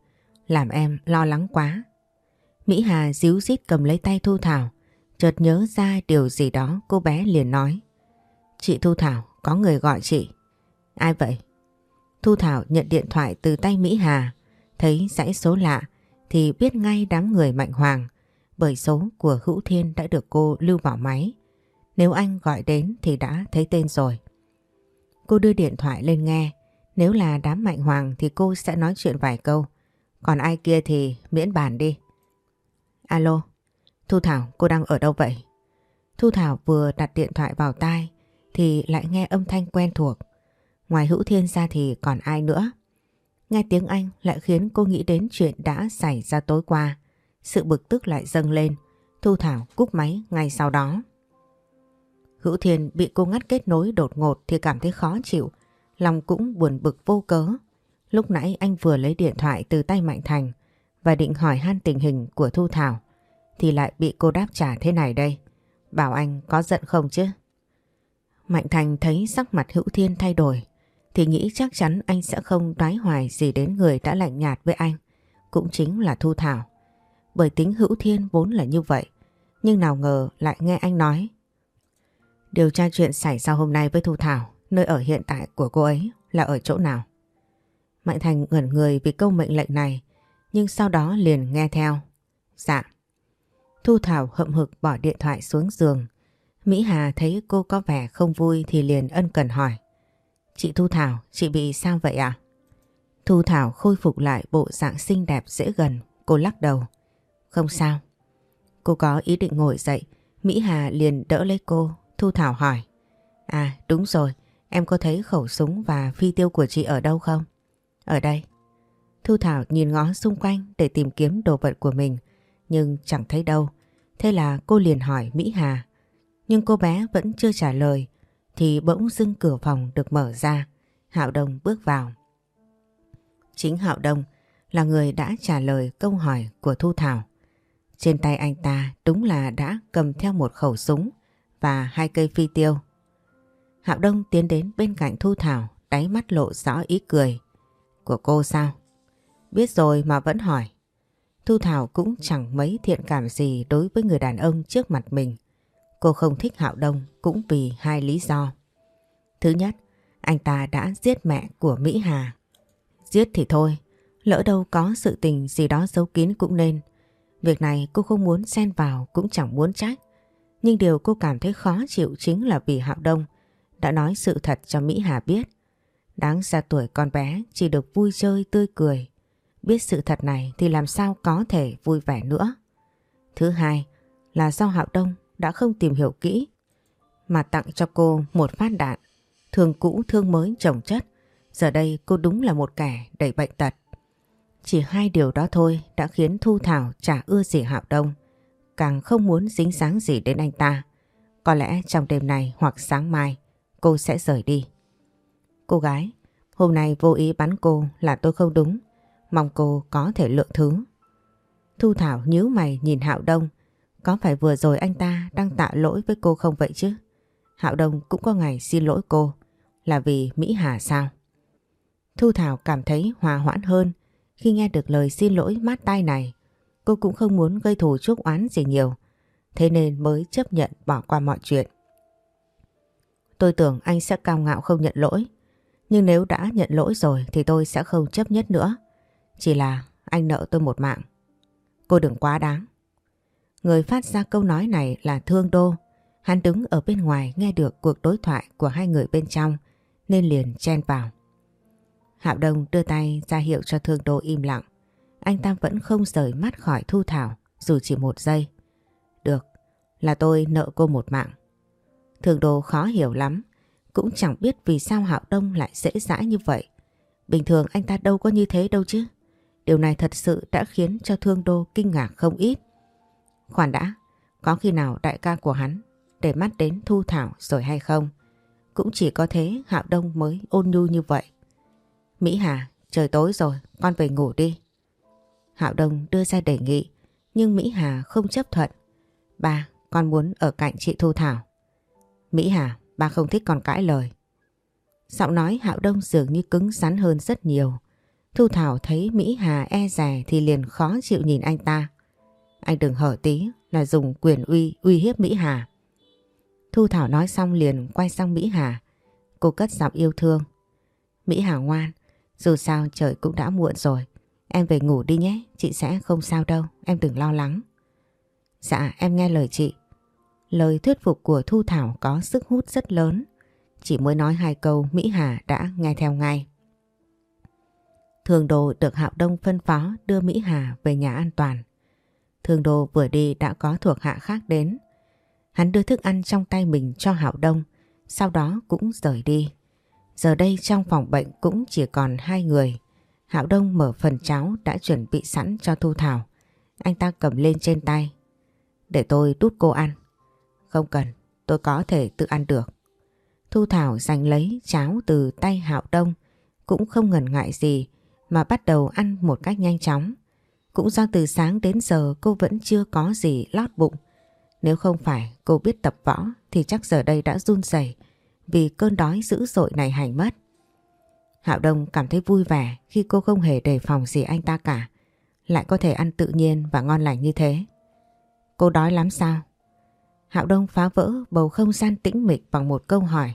Làm em lo lắng quá. Mỹ Hà díu dít cầm lấy tay Thu Thảo. Chợt nhớ ra điều gì đó cô bé liền nói. Chị Thu Thảo, có người gọi chị. Ai vậy? Thu Thảo nhận điện thoại từ tay Mỹ Hà. Thấy dãy số lạ thì biết ngay đám người Mạnh Hoàng. Bởi số của Hữu Thiên đã được cô lưu vào máy. Nếu anh gọi đến thì đã thấy tên rồi. Cô đưa điện thoại lên nghe. Nếu là đám Mạnh Hoàng thì cô sẽ nói chuyện vài câu. Còn ai kia thì miễn bàn đi. Alo, Thu Thảo cô đang ở đâu vậy? Thu Thảo vừa đặt điện thoại vào tai thì lại nghe âm thanh quen thuộc. Ngoài Hữu Thiên ra thì còn ai nữa? Nghe tiếng Anh lại khiến cô nghĩ đến chuyện đã xảy ra tối qua. Sự bực tức lại dâng lên. Thu Thảo cúp máy ngay sau đó. Hữu Thiên bị cô ngắt kết nối đột ngột thì cảm thấy khó chịu. Lòng cũng buồn bực vô cớ. Lúc nãy anh vừa lấy điện thoại từ tay Mạnh Thành và định hỏi han tình hình của Thu Thảo, thì lại bị cô đáp trả thế này đây. Bảo anh có giận không chứ? Mạnh Thành thấy sắc mặt Hữu Thiên thay đổi thì nghĩ chắc chắn anh sẽ không đoái hoài gì đến người đã lạnh nhạt với anh. Cũng chính là Thu Thảo. Bởi tính Hữu Thiên vốn là như vậy. Nhưng nào ngờ lại nghe anh nói. Điều tra chuyện xảy ra hôm nay với Thu Thảo, nơi ở hiện tại của cô ấy là ở chỗ nào? Mạnh Thành ngẩn người vì câu mệnh lệnh này, nhưng sau đó liền nghe theo. Dạ. Thu Thảo hậm hực bỏ điện thoại xuống giường. Mỹ Hà thấy cô có vẻ không vui thì liền ân cần hỏi. Chị Thu Thảo, chị bị sao vậy ạ? Thu Thảo khôi phục lại bộ dạng xinh đẹp dễ gần, cô lắc đầu. Không sao. Cô có ý định ngồi dậy, Mỹ Hà liền đỡ lấy cô, Thu Thảo hỏi. À đúng rồi, em có thấy khẩu súng và phi tiêu của chị ở đâu không? Ở đây. Thu Thảo nhìn ngó xung quanh để tìm kiếm đồ vật của mình, nhưng chẳng thấy đâu. Thế là cô liền hỏi Mỹ Hà. Nhưng cô bé vẫn chưa trả lời, thì bỗng dưng cửa phòng được mở ra. Hạo Đông bước vào. Chính Hạo Đông là người đã trả lời câu hỏi của Thu Thảo. Trên tay anh ta đúng là đã cầm theo một khẩu súng và hai cây phi tiêu. Hạo Đông tiến đến bên cạnh Thu Thảo, đáy mắt lộ rõ ý cười. Của cô sao? Biết rồi mà vẫn hỏi. Thu Thảo cũng chẳng mấy thiện cảm gì đối với người đàn ông trước mặt mình. Cô không thích Hạo Đông cũng vì hai lý do. Thứ nhất, anh ta đã giết mẹ của Mỹ Hà. Giết thì thôi, lỡ đâu có sự tình gì đó giấu kín cũng nên. Việc này cô không muốn xen vào cũng chẳng muốn trách. Nhưng điều cô cảm thấy khó chịu chính là vì Hạo Đông đã nói sự thật cho Mỹ Hà biết. Đáng ra tuổi con bé chỉ được vui chơi tươi cười. Biết sự thật này thì làm sao có thể vui vẻ nữa. Thứ hai là do Hạo Đông đã không tìm hiểu kỹ mà tặng cho cô một phát đạn. Thương cũ thương mới chồng chất. Giờ đây cô đúng là một kẻ đầy bệnh tật. Chỉ hai điều đó thôi đã khiến Thu Thảo chả ưa gì Hạo Đông. Càng không muốn dính dáng gì đến anh ta. Có lẽ trong đêm này hoặc sáng mai cô sẽ rời đi. Cô gái, hôm nay vô ý bắn cô là tôi không đúng. Mong cô có thể lượng thứ. Thu Thảo nhíu mày nhìn Hạo Đông. Có phải vừa rồi anh ta đang tạ lỗi với cô không vậy chứ? Hạo Đông cũng có ngày xin lỗi cô. Là vì Mỹ Hà sao? Thu Thảo cảm thấy hòa hoãn hơn khi nghe được lời xin lỗi mát tai này. Cô cũng không muốn gây thù chuốc oán gì nhiều. Thế nên mới chấp nhận bỏ qua mọi chuyện. Tôi tưởng anh sẽ cao ngạo không nhận lỗi. Nhưng nếu đã nhận lỗi rồi thì tôi sẽ không chấp nhất nữa. Chỉ là anh nợ tôi một mạng. Cô đừng quá đáng. Người phát ra câu nói này là Thương Đô. Hắn đứng ở bên ngoài nghe được cuộc đối thoại của hai người bên trong nên liền chen vào. Hạo Đông đưa tay ra hiệu cho Thương Đô im lặng. Anh ta vẫn không rời mắt khỏi Thu Thảo dù chỉ một giây. Được, là tôi nợ cô một mạng. Thương Đô khó hiểu lắm, cũng chẳng biết vì sao Hạo Đông lại dễ dãi như vậy. Bình thường anh ta đâu có như thế đâu chứ. Điều này thật sự đã khiến cho Thương Đô kinh ngạc không ít. Khoan đã, có khi nào đại ca của hắn để mắt đến Thu Thảo rồi hay không? Cũng chỉ có thế Hạo Đông mới ôn nhu như vậy. Mỹ Hà, trời tối rồi, con về ngủ đi. Hạo Đông đưa ra đề nghị, nhưng Mỹ Hà không chấp thuận. Ba, con muốn ở cạnh chị Thu Thảo. Mỹ Hà, ba không thích con cãi lời. Giọng nói Hạo Đông dường như cứng rắn hơn rất nhiều. Thu Thảo thấy Mỹ Hà e rè thì liền khó chịu nhìn anh ta. Anh đừng hở tí là dùng quyền uy uy hiếp Mỹ Hà. Thu Thảo nói xong liền quay sang Mỹ Hà. Cô cất giọng yêu thương. Mỹ Hà ngoan, dù sao trời cũng đã muộn rồi. Em về ngủ đi nhé, chị sẽ không sao đâu, em đừng lo lắng. Dạ, em nghe lời chị. Lời thuyết phục của Thu Thảo có sức hút rất lớn. Chỉ mới nói hai câu Mỹ Hà đã nghe theo ngay. Thường đồ được Hạo Đông phân phó đưa Mỹ Hà về nhà an toàn. Thường đồ vừa đi đã có thuộc hạ khác đến. Hắn đưa thức ăn trong tay mình cho Hạo Đông, sau đó cũng rời đi. Giờ đây trong phòng bệnh cũng chỉ còn hai người. Hạo Đông mở phần cháo đã chuẩn bị sẵn cho Thu Thảo. Anh ta cầm lên trên tay. Để tôi đút cô ăn. Không cần, tôi có thể tự ăn được. Thu Thảo giành lấy cháo từ tay Hạo Đông cũng không ngần ngại gì mà bắt đầu ăn một cách nhanh chóng. Cũng do từ sáng đến giờ cô vẫn chưa có gì lót bụng. Nếu không phải cô biết tập võ thì chắc giờ đây đã run rẩy vì cơn đói dữ dội này hành mất. Hạo Đông cảm thấy vui vẻ khi cô không hề đề phòng gì anh ta cả. Lại có thể ăn tự nhiên và ngon lành như thế. Cô đói lắm sao? Hạo Đông phá vỡ bầu không gian tĩnh mịch bằng một câu hỏi.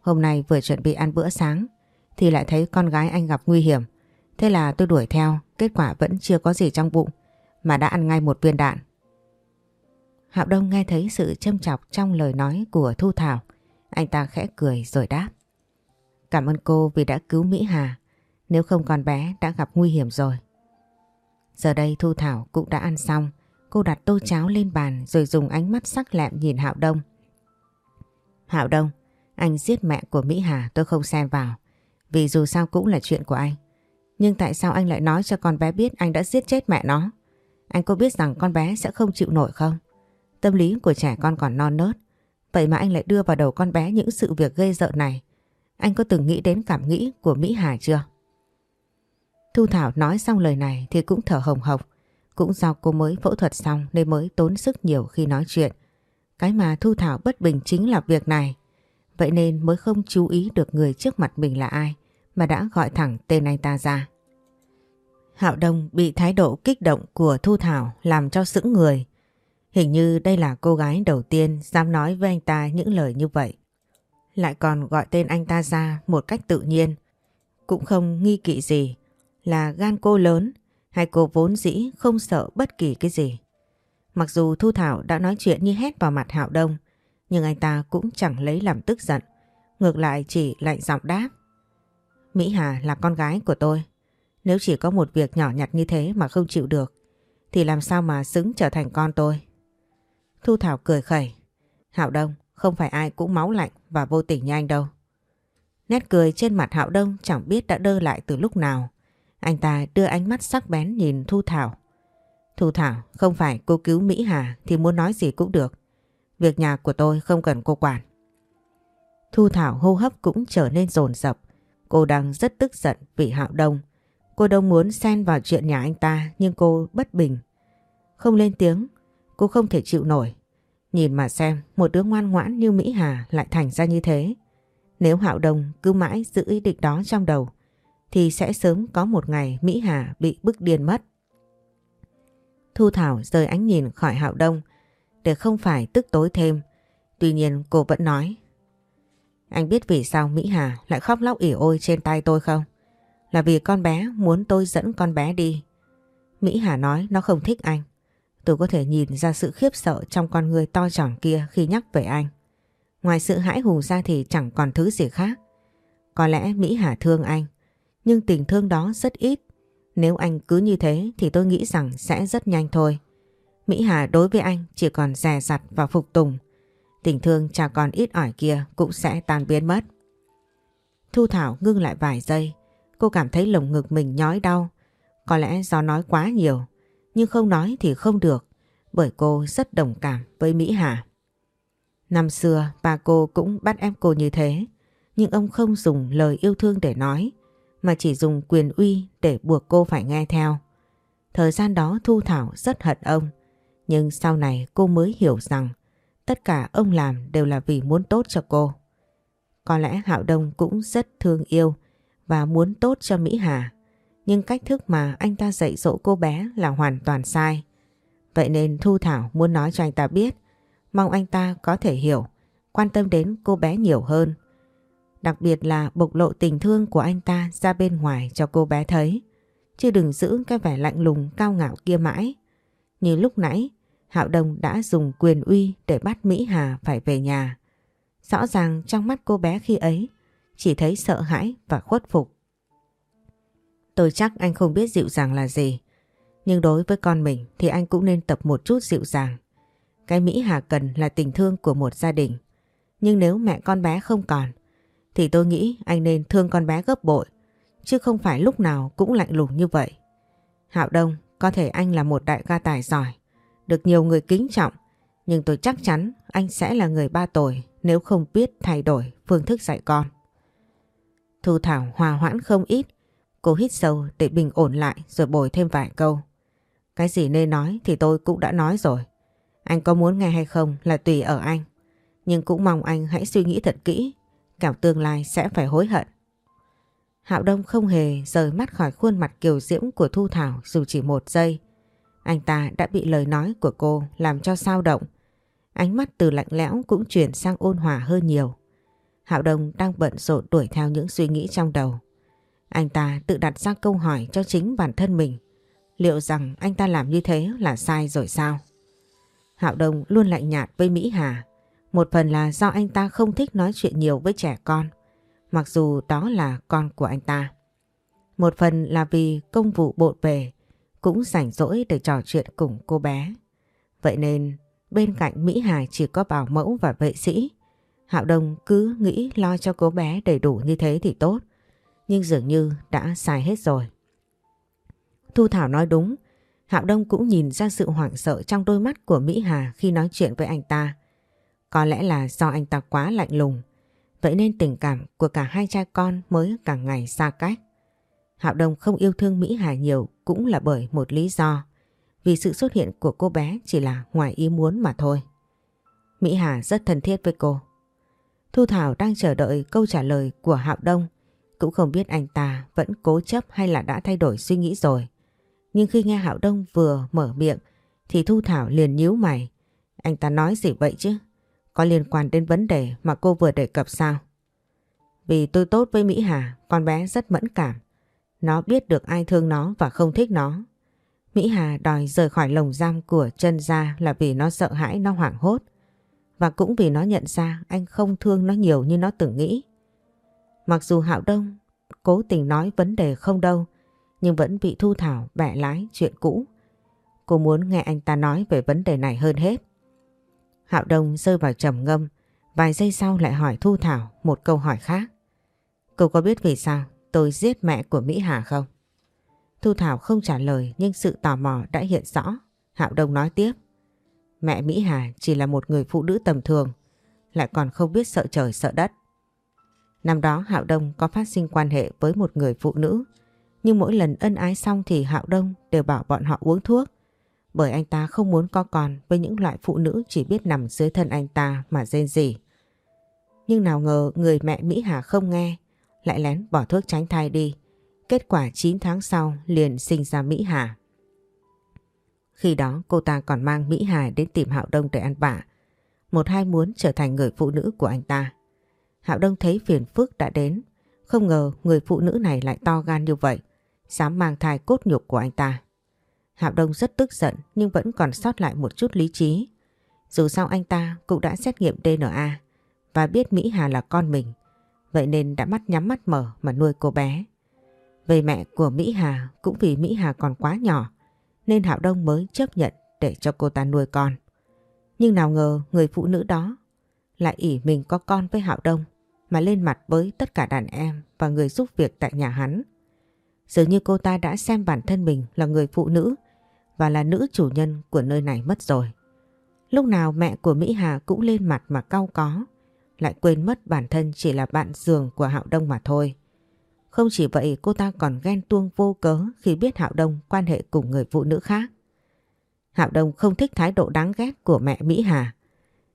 Hôm nay vừa chuẩn bị ăn bữa sáng thì lại thấy con gái anh gặp nguy hiểm. Thế là tôi đuổi theo, kết quả vẫn chưa có gì trong bụng mà đã ăn ngay một viên đạn. Hạo Đông nghe thấy sự châm chọc trong lời nói của Thu Thảo. Anh ta khẽ cười rồi đáp. Cảm ơn cô vì đã cứu Mỹ Hà. Nếu không con bé đã gặp nguy hiểm rồi. Giờ đây Thu Thảo cũng đã ăn xong. Cô đặt tô cháo lên bàn rồi dùng ánh mắt sắc lẹm nhìn Hạo Đông. Hạo Đông, anh giết mẹ của Mỹ Hà tôi không xem vào. Vì dù sao cũng là chuyện của anh. Nhưng tại sao anh lại nói cho con bé biết anh đã giết chết mẹ nó? Anh có biết rằng con bé sẽ không chịu nổi không? Tâm lý của trẻ con còn non nớt. Vậy mà anh lại đưa vào đầu con bé những sự việc gây rợn này. Anh có từng nghĩ đến cảm nghĩ của Mỹ Hà chưa? Thu Thảo nói xong lời này thì cũng thở hồng hộc. Cũng do cô mới phẫu thuật xong nên mới tốn sức nhiều khi nói chuyện. Cái mà Thu Thảo bất bình chính là việc này. Vậy nên mới không chú ý được người trước mặt mình là ai mà đã gọi thẳng tên anh ta ra. Hạo Đông bị thái độ kích động của Thu Thảo làm cho sững người. Hình như đây là cô gái đầu tiên dám nói với anh ta những lời như vậy. Lại còn gọi tên anh ta ra một cách tự nhiên. Cũng không nghi kỵ gì. Là gan cô lớn hay cô vốn dĩ không sợ bất kỳ cái gì. Mặc dù Thu Thảo đã nói chuyện như hét vào mặt Hạo Đông, nhưng anh ta cũng chẳng lấy làm tức giận. Ngược lại chỉ lạnh giọng đáp. Mỹ Hà là con gái của tôi. Nếu chỉ có một việc nhỏ nhặt như thế mà không chịu được thì làm sao mà xứng trở thành con tôi. Thu Thảo cười khẩy. Hạo Đông, không phải ai cũng máu lạnh và vô tình như anh đâu. Nét cười trên mặt Hạo Đông chẳng biết đã đơ lại từ lúc nào. Anh ta đưa ánh mắt sắc bén nhìn Thu Thảo. Thu Thảo, không phải cô cứu Mỹ Hà thì muốn nói gì cũng được. Việc nhà của tôi không cần cô quản. Thu Thảo hô hấp cũng trở nên rồn rập. Cô đang rất tức giận vì Hạo Đông. Cô đâu muốn xen vào chuyện nhà anh ta nhưng cô bất bình. Không lên tiếng, cô không thể chịu nổi. Nhìn mà xem một đứa ngoan ngoãn như Mỹ Hà lại thành ra như thế. Nếu Hạo Đông cứ mãi giữ ý định đó trong đầu thì sẽ sớm có một ngày Mỹ Hà bị bức điên mất. Thu Thảo rời ánh nhìn khỏi Hạo Đông để không phải tức tối thêm. Tuy nhiên cô vẫn nói anh biết vì sao Mỹ Hà lại khóc lóc ỉ ôi trên tay tôi không? Là vì con bé muốn tôi dẫn con bé đi. Mỹ Hà nói nó không thích anh. Tôi có thể nhìn ra sự khiếp sợ trong con người to tròn kia khi nhắc về anh. Ngoài sự hãi hùng ra thì chẳng còn thứ gì khác. Có lẽ Mỹ Hà thương anh, nhưng tình thương đó rất ít. Nếu anh cứ như thế thì tôi nghĩ rằng sẽ rất nhanh thôi. Mỹ Hà đối với anh chỉ còn rè rặt và phục tùng. Tình thương cha còn ít ỏi kia cũng sẽ tan biến mất. Thu Thảo ngưng lại vài giây. Cô cảm thấy lồng ngực mình nhói đau. Có lẽ do nói quá nhiều. Nhưng không nói thì không được. Bởi cô rất đồng cảm với Mỹ Hà. Năm xưa bà cô cũng bắt ép cô như thế. Nhưng ông không dùng lời yêu thương để nói. Mà chỉ dùng quyền uy để buộc cô phải nghe theo. Thời gian đó Thu Thảo rất hận ông. Nhưng sau này cô mới hiểu rằng tất cả ông làm đều là vì muốn tốt cho cô. Có lẽ Hạo Đông cũng rất thương yêu và muốn tốt cho Mỹ Hà. Nhưng cách thức mà anh ta dạy dỗ cô bé là hoàn toàn sai. Vậy nên Thu Thảo muốn nói cho anh ta biết, mong anh ta có thể hiểu, quan tâm đến cô bé nhiều hơn. Đặc biệt là bộc lộ tình thương của anh ta ra bên ngoài cho cô bé thấy. Chứ đừng giữ cái vẻ lạnh lùng cao ngạo kia mãi. Như lúc nãy, Hạo Đông đã dùng quyền uy để bắt Mỹ Hà phải về nhà. Rõ ràng trong mắt cô bé khi ấy, chỉ thấy sợ hãi và khuất phục. Tôi chắc anh không biết dịu dàng là gì. Nhưng đối với con mình thì anh cũng nên tập một chút dịu dàng. Cái Mỹ Hà cần là tình thương của một gia đình. Nhưng nếu mẹ con bé không còn, thì tôi nghĩ anh nên thương con bé gấp bội, chứ không phải lúc nào cũng lạnh lùng như vậy. Hạo Đông có thể anh là một đại ca tài giỏi được nhiều người kính trọng, nhưng tôi chắc chắn anh sẽ là người ba tuổi nếu không biết thay đổi phương thức dạy con. Thu Thảo hòa hoãn không ít, Cô hít sâu để bình ổn lại rồi bồi thêm vài câu. Cái gì nên nói thì tôi cũng đã nói rồi. Anh có muốn nghe hay không là tùy ở anh. Nhưng cũng mong anh hãy suy nghĩ thật kỹ. cảm tương lai sẽ phải hối hận. Hạo Đông không hề rời mắt khỏi khuôn mặt kiều diễm của Thu Thảo dù chỉ một giây. Anh ta đã bị lời nói của cô làm cho sao động. Ánh mắt từ lạnh lẽo cũng chuyển sang ôn hòa hơn nhiều. Hạo Đông đang bận rộn đuổi theo những suy nghĩ trong đầu. Anh ta tự đặt ra câu hỏi cho chính bản thân mình. Liệu rằng anh ta làm như thế là sai rồi sao? Hạo Đông luôn lạnh nhạt với Mỹ Hà. Một phần là do anh ta không thích nói chuyện nhiều với trẻ con. Mặc dù đó là con của anh ta. Một phần là vì công vụ bộn bề cũng rảnh rỗi để trò chuyện cùng cô bé. Vậy nên bên cạnh Mỹ Hà chỉ có bảo mẫu và vệ sĩ. Hạo Đông cứ nghĩ lo cho cô bé đầy đủ như thế thì tốt nhưng dường như đã sai hết rồi. Thu Thảo nói đúng, Hạo Đông cũng nhìn ra sự hoảng sợ trong đôi mắt của Mỹ Hà khi nói chuyện với anh ta. Có lẽ là do anh ta quá lạnh lùng, vậy nên tình cảm của cả hai cha con mới càng ngày xa cách. Hạo Đông không yêu thương Mỹ Hà nhiều cũng là bởi một lý do, vì sự xuất hiện của cô bé chỉ là ngoài ý muốn mà thôi. Mỹ Hà rất thân thiết với cô. Thu Thảo đang chờ đợi câu trả lời của Hạo Đông cũng không biết anh ta vẫn cố chấp hay là đã thay đổi suy nghĩ rồi. Nhưng khi nghe Hạo Đông vừa mở miệng thì Thu Thảo liền nhíu mày. Anh ta nói gì vậy chứ? Có liên quan đến vấn đề mà cô vừa đề cập sao? Vì tôi tốt với Mỹ Hà, con bé rất mẫn cảm. Nó biết được ai thương nó và không thích nó. Mỹ Hà đòi rời khỏi lồng giam của chân ra là vì nó sợ hãi, nó hoảng hốt. Và cũng vì nó nhận ra anh không thương nó nhiều như nó từng nghĩ. Mặc dù Hạo Đông cố tình nói vấn đề không đâu, nhưng vẫn bị Thu Thảo bẻ lái chuyện cũ. Cô muốn nghe anh ta nói về vấn đề này hơn hết. Hạo Đông rơi vào trầm ngâm, vài giây sau lại hỏi Thu Thảo một câu hỏi khác. Cô có biết vì sao tôi giết mẹ của Mỹ Hà không? Thu Thảo không trả lời nhưng sự tò mò đã hiện rõ. Hạo Đông nói tiếp. Mẹ Mỹ Hà chỉ là một người phụ nữ tầm thường, lại còn không biết sợ trời sợ đất. Năm đó Hạo Đông có phát sinh quan hệ với một người phụ nữ, nhưng mỗi lần ân ái xong thì Hạo Đông đều bảo bọn họ uống thuốc, bởi anh ta không muốn có con với những loại phụ nữ chỉ biết nằm dưới thân anh ta mà rên rỉ. Nhưng nào ngờ người mẹ Mỹ Hà không nghe, lại lén bỏ thuốc tránh thai đi. Kết quả 9 tháng sau liền sinh ra Mỹ Hà. Khi đó, cô ta còn mang Mỹ Hà đến tìm Hạo Đông để ăn bạ. Một hai muốn trở thành người phụ nữ của anh ta. Hạo Đông thấy phiền phức đã đến. Không ngờ người phụ nữ này lại to gan như vậy. Dám mang thai cốt nhục của anh ta. Hạo Đông rất tức giận, nhưng vẫn còn sót lại một chút lý trí. Dù sao anh ta cũng đã xét nghiệm DNA và biết Mỹ Hà là con mình. Vậy nên đã mắt nhắm mắt mở mà nuôi cô bé. Về mẹ của Mỹ Hà cũng vì Mỹ Hà còn quá nhỏ nên Hạo Đông mới chấp nhận để cho cô ta nuôi con. Nhưng nào ngờ người phụ nữ đó lại ỉ mình có con với Hạo Đông mà lên mặt với tất cả đàn em và người giúp việc tại nhà hắn. Dường như cô ta đã xem bản thân mình là người phụ nữ và là nữ chủ nhân của nơi này mất rồi. Lúc nào mẹ của Mỹ Hà cũng lên mặt mà cau có, lại quên mất bản thân chỉ là bạn giường của Hạo Đông mà thôi. Không chỉ vậy, cô ta còn ghen tuông vô cớ khi biết Hạo Đông quan hệ cùng người phụ nữ khác. Hạo Đông không thích thái độ đáng ghét của mẹ Mỹ Hà.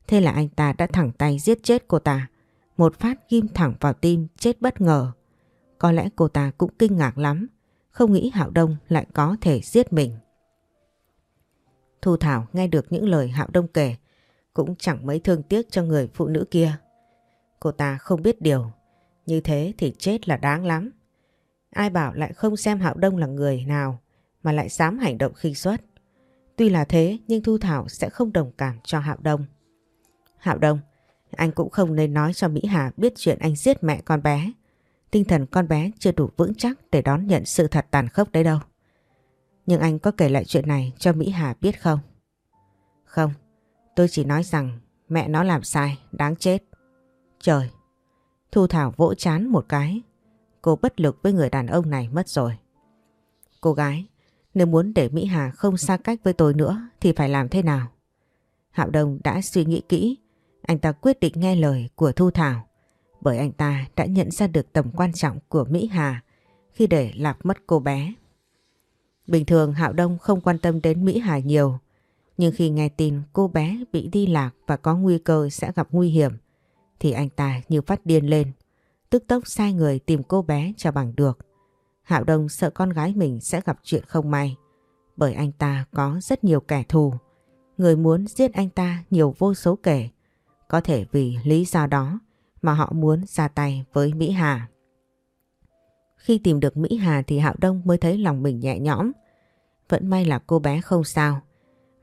Thế là anh ta đã thẳng tay giết chết cô ta. Một phát ghim thẳng vào tim, chết bất ngờ. Có lẽ cô ta cũng kinh ngạc lắm. Không nghĩ Hạo Đông lại có thể giết mình. Thu Thảo nghe được những lời Hạo Đông kể, cũng chẳng mấy thương tiếc cho người phụ nữ kia. Cô ta không biết điều, như thế thì chết là đáng lắm. Ai bảo lại không xem Hạo Đông là người nào mà lại dám hành động khi xuất. Tuy là thế nhưng Thu Thảo sẽ không đồng cảm cho Hạo Đông. Hạo Đông, anh cũng không nên nói cho Mỹ Hà biết chuyện anh giết mẹ con bé. Tinh thần con bé chưa đủ vững chắc để đón nhận sự thật tàn khốc đấy đâu. Nhưng anh có kể lại chuyện này cho Mỹ Hà biết không? Không, tôi chỉ nói rằng mẹ nó làm sai, đáng chết. Trời! Thu Thảo vỗ chán một cái. Cô bất lực với người đàn ông này mất rồi. Cô gái, nếu muốn để Mỹ Hà không xa cách với tôi nữa thì phải làm thế nào? Hạo Đông đã suy nghĩ kỹ. Anh ta quyết định nghe lời của Thu Thảo. Bởi anh ta đã nhận ra được tầm quan trọng của Mỹ Hà khi để lạc mất cô bé. Bình thường Hạo Đông không quan tâm đến Mỹ Hà nhiều. Nhưng khi nghe tin cô bé bị đi lạc và có nguy cơ sẽ gặp nguy hiểm thì anh ta như phát điên lên. Tức tốc sai người tìm cô bé cho bằng được. Hạo Đông sợ con gái mình sẽ gặp chuyện không may. Bởi anh ta có rất nhiều kẻ thù. Người muốn giết anh ta nhiều vô số kể. Có thể vì lý do đó mà họ muốn ra tay với Mỹ Hà. Khi tìm được Mỹ Hà thì Hạo Đông mới thấy lòng mình nhẹ nhõm. Vẫn may là cô bé không sao.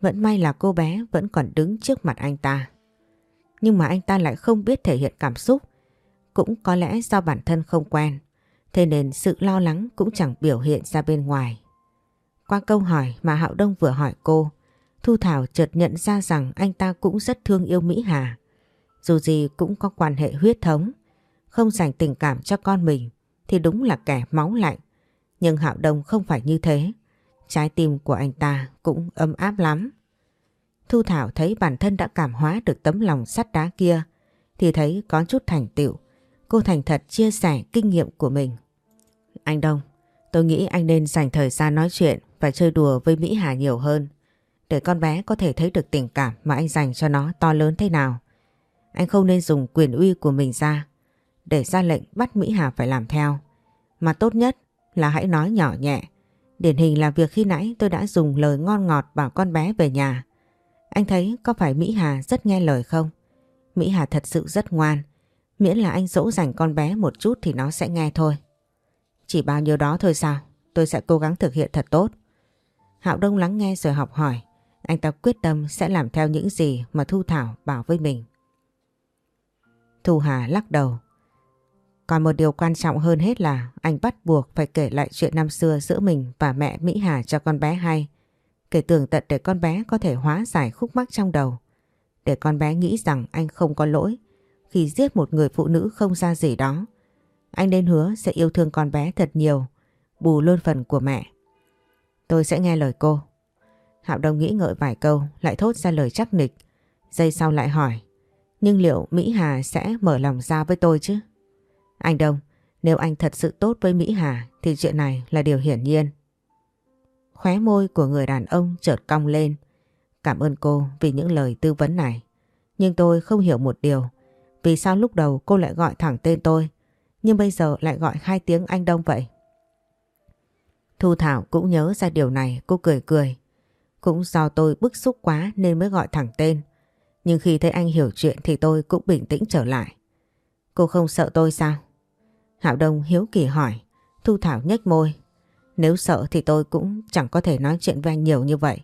Vẫn may là cô bé vẫn còn đứng trước mặt anh ta. Nhưng mà anh ta lại không biết thể hiện cảm xúc. Cũng có lẽ do bản thân không quen. Thế nên sự lo lắng cũng chẳng biểu hiện ra bên ngoài. Qua câu hỏi mà Hạo Đông vừa hỏi cô, Thu Thảo chợt nhận ra rằng anh ta cũng rất thương yêu Mỹ Hà. Dù gì cũng có quan hệ huyết thống, không dành tình cảm cho con mình thì đúng là kẻ máu lạnh. Nhưng Hạo Đông không phải như thế. Trái tim của anh ta cũng ấm áp lắm. Thu Thảo thấy bản thân đã cảm hóa được tấm lòng sắt đá kia thì thấy có chút thành tựu. Cô thành thật chia sẻ kinh nghiệm của mình. Anh Đông, tôi nghĩ anh nên dành thời gian nói chuyện và chơi đùa với Mỹ Hà nhiều hơn để con bé có thể thấy được tình cảm mà anh dành cho nó to lớn thế nào. Anh không nên dùng quyền uy của mình ra để ra lệnh bắt Mỹ Hà phải làm theo. Mà tốt nhất là hãy nói nhỏ nhẹ. Điển hình là việc khi nãy tôi đã dùng lời ngon ngọt bảo con bé về nhà. Anh thấy có phải Mỹ Hà rất nghe lời không? Mỹ Hà thật sự rất ngoan. Miễn là anh dỗ dành con bé một chút thì nó sẽ nghe thôi. Chỉ bao nhiêu đó thôi sao? Tôi sẽ cố gắng thực hiện thật tốt. Hạo Đông lắng nghe rồi học hỏi. Anh ta quyết tâm sẽ làm theo những gì mà Thu Thảo bảo với mình. Thu Hà lắc đầu. Còn một điều quan trọng hơn hết là anh bắt buộc phải kể lại chuyện năm xưa giữa mình và mẹ Mỹ Hà cho con bé hay. Kể tường tận để con bé có thể hóa giải khúc mắc trong đầu. Để con bé nghĩ rằng anh không có lỗi khi giết một người phụ nữ không ra gì đó. Anh nên hứa sẽ yêu thương con bé thật nhiều, bù luôn phần của mẹ. Tôi sẽ nghe lời cô. Hạo Đông nghĩ ngợi vài câu, lại thốt ra lời chắc nịch. Giây sau lại hỏi, nhưng liệu Mỹ Hà sẽ mở lòng ra với tôi chứ? Anh Đông, nếu anh thật sự tốt với Mỹ Hà thì chuyện này là điều hiển nhiên. Khóe môi của người đàn ông chợt cong lên. Cảm ơn cô vì những lời tư vấn này. Nhưng tôi không hiểu một điều. Vì sao lúc đầu cô lại gọi thẳng tên tôi, nhưng bây giờ lại gọi hai tiếng anh Đông vậy? Thu Thảo cũng nhớ ra điều này, cô cười cười. Cũng do tôi bức xúc quá nên mới gọi thẳng tên. Nhưng khi thấy anh hiểu chuyện thì tôi cũng bình tĩnh trở lại. Cô không sợ tôi sao? Hạo Đông hiếu kỳ hỏi. Thu Thảo nhếch môi. Nếu sợ thì tôi cũng chẳng có thể nói chuyện với anh nhiều như vậy.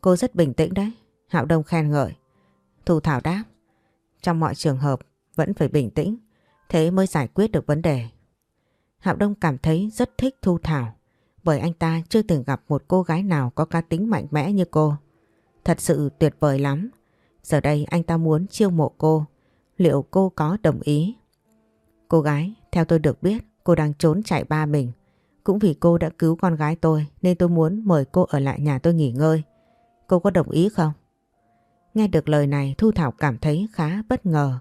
Cô rất bình tĩnh đấy. Hạo Đông khen ngợi. Thu Thảo đáp. Trong mọi trường hợp vẫn phải bình tĩnh. Thế mới giải quyết được vấn đề. Hạo Đông cảm thấy rất thích Thu Thảo. Bởi anh ta chưa từng gặp một cô gái nào có cá tính mạnh mẽ như cô. Thật sự tuyệt vời lắm. Giờ đây anh ta muốn chiêu mộ cô. Liệu cô có đồng ý? Cô gái, theo tôi được biết, cô đang trốn chạy ba mình. Cũng vì cô đã cứu con gái tôi nên tôi muốn mời cô ở lại nhà tôi nghỉ ngơi. Cô có đồng ý không? Nghe được lời này Thu Thảo cảm thấy khá bất ngờ.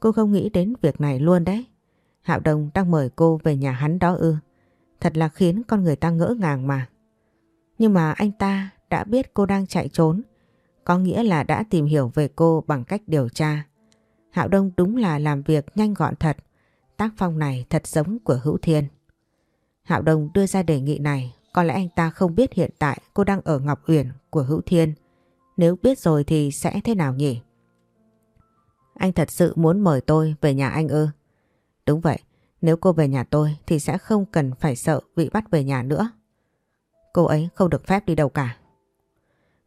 Cô không nghĩ đến việc này luôn đấy. Hạo Đông đang mời cô về nhà hắn đó ư. Thật là khiến con người ta ngỡ ngàng mà. Nhưng mà anh ta đã biết cô đang chạy trốn, có nghĩa là đã tìm hiểu về cô bằng cách điều tra. Hạo Đông đúng là làm việc nhanh gọn thật, tác phong này thật giống của Hữu Thiên. Hạo Đông đưa ra đề nghị này, có lẽ anh ta không biết hiện tại cô đang ở Ngọc Uyển của Hữu Thiên. Nếu biết rồi thì sẽ thế nào nhỉ? Anh thật sự muốn mời tôi về nhà anh ư? Đúng vậy, nếu cô về nhà tôi thì sẽ không cần phải sợ bị bắt về nhà nữa. Cô ấy không được phép đi đâu cả.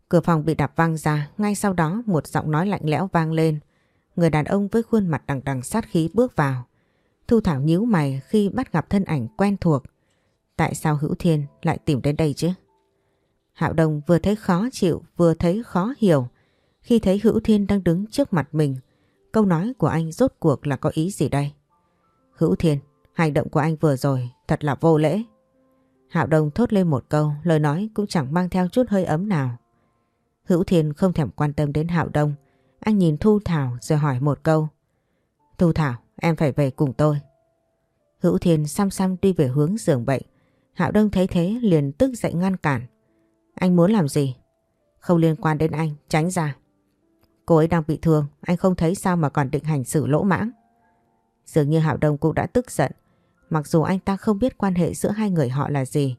Cửa phòng bị đập văng ra, ngay sau đó một giọng nói lạnh lẽo vang lên. Người đàn ông với khuôn mặt đằng đằng sát khí bước vào. Thu Thảo nhíu mày khi bắt gặp thân ảnh quen thuộc. Tại sao Hữu Thiên lại tìm đến đây chứ? Hạo Đông vừa thấy khó chịu vừa thấy khó hiểu. Khi thấy Hữu Thiên đang đứng trước mặt mình, câu nói của anh rốt cuộc là có ý gì đây? Hữu Thiên, hành động của anh vừa rồi thật là vô lễ. Hạo Đông thốt lên một câu, lời nói cũng chẳng mang theo chút hơi ấm nào. Hữu Thiên không thèm quan tâm đến Hạo Đông. Anh nhìn Thu Thảo rồi hỏi một câu. Thu Thảo, em phải về cùng tôi. Hữu Thiên xăm xăm đi về hướng giường bệnh. Hạo Đông thấy thế liền tức giận ngăn cản. Anh muốn làm gì? Không liên quan đến anh, tránh ra. Cô ấy đang bị thương, anh không thấy sao mà còn định hành xử lỗ mãng. Dường như Hạo Đông cũng đã tức giận. Mặc dù anh ta không biết quan hệ giữa hai người họ là gì,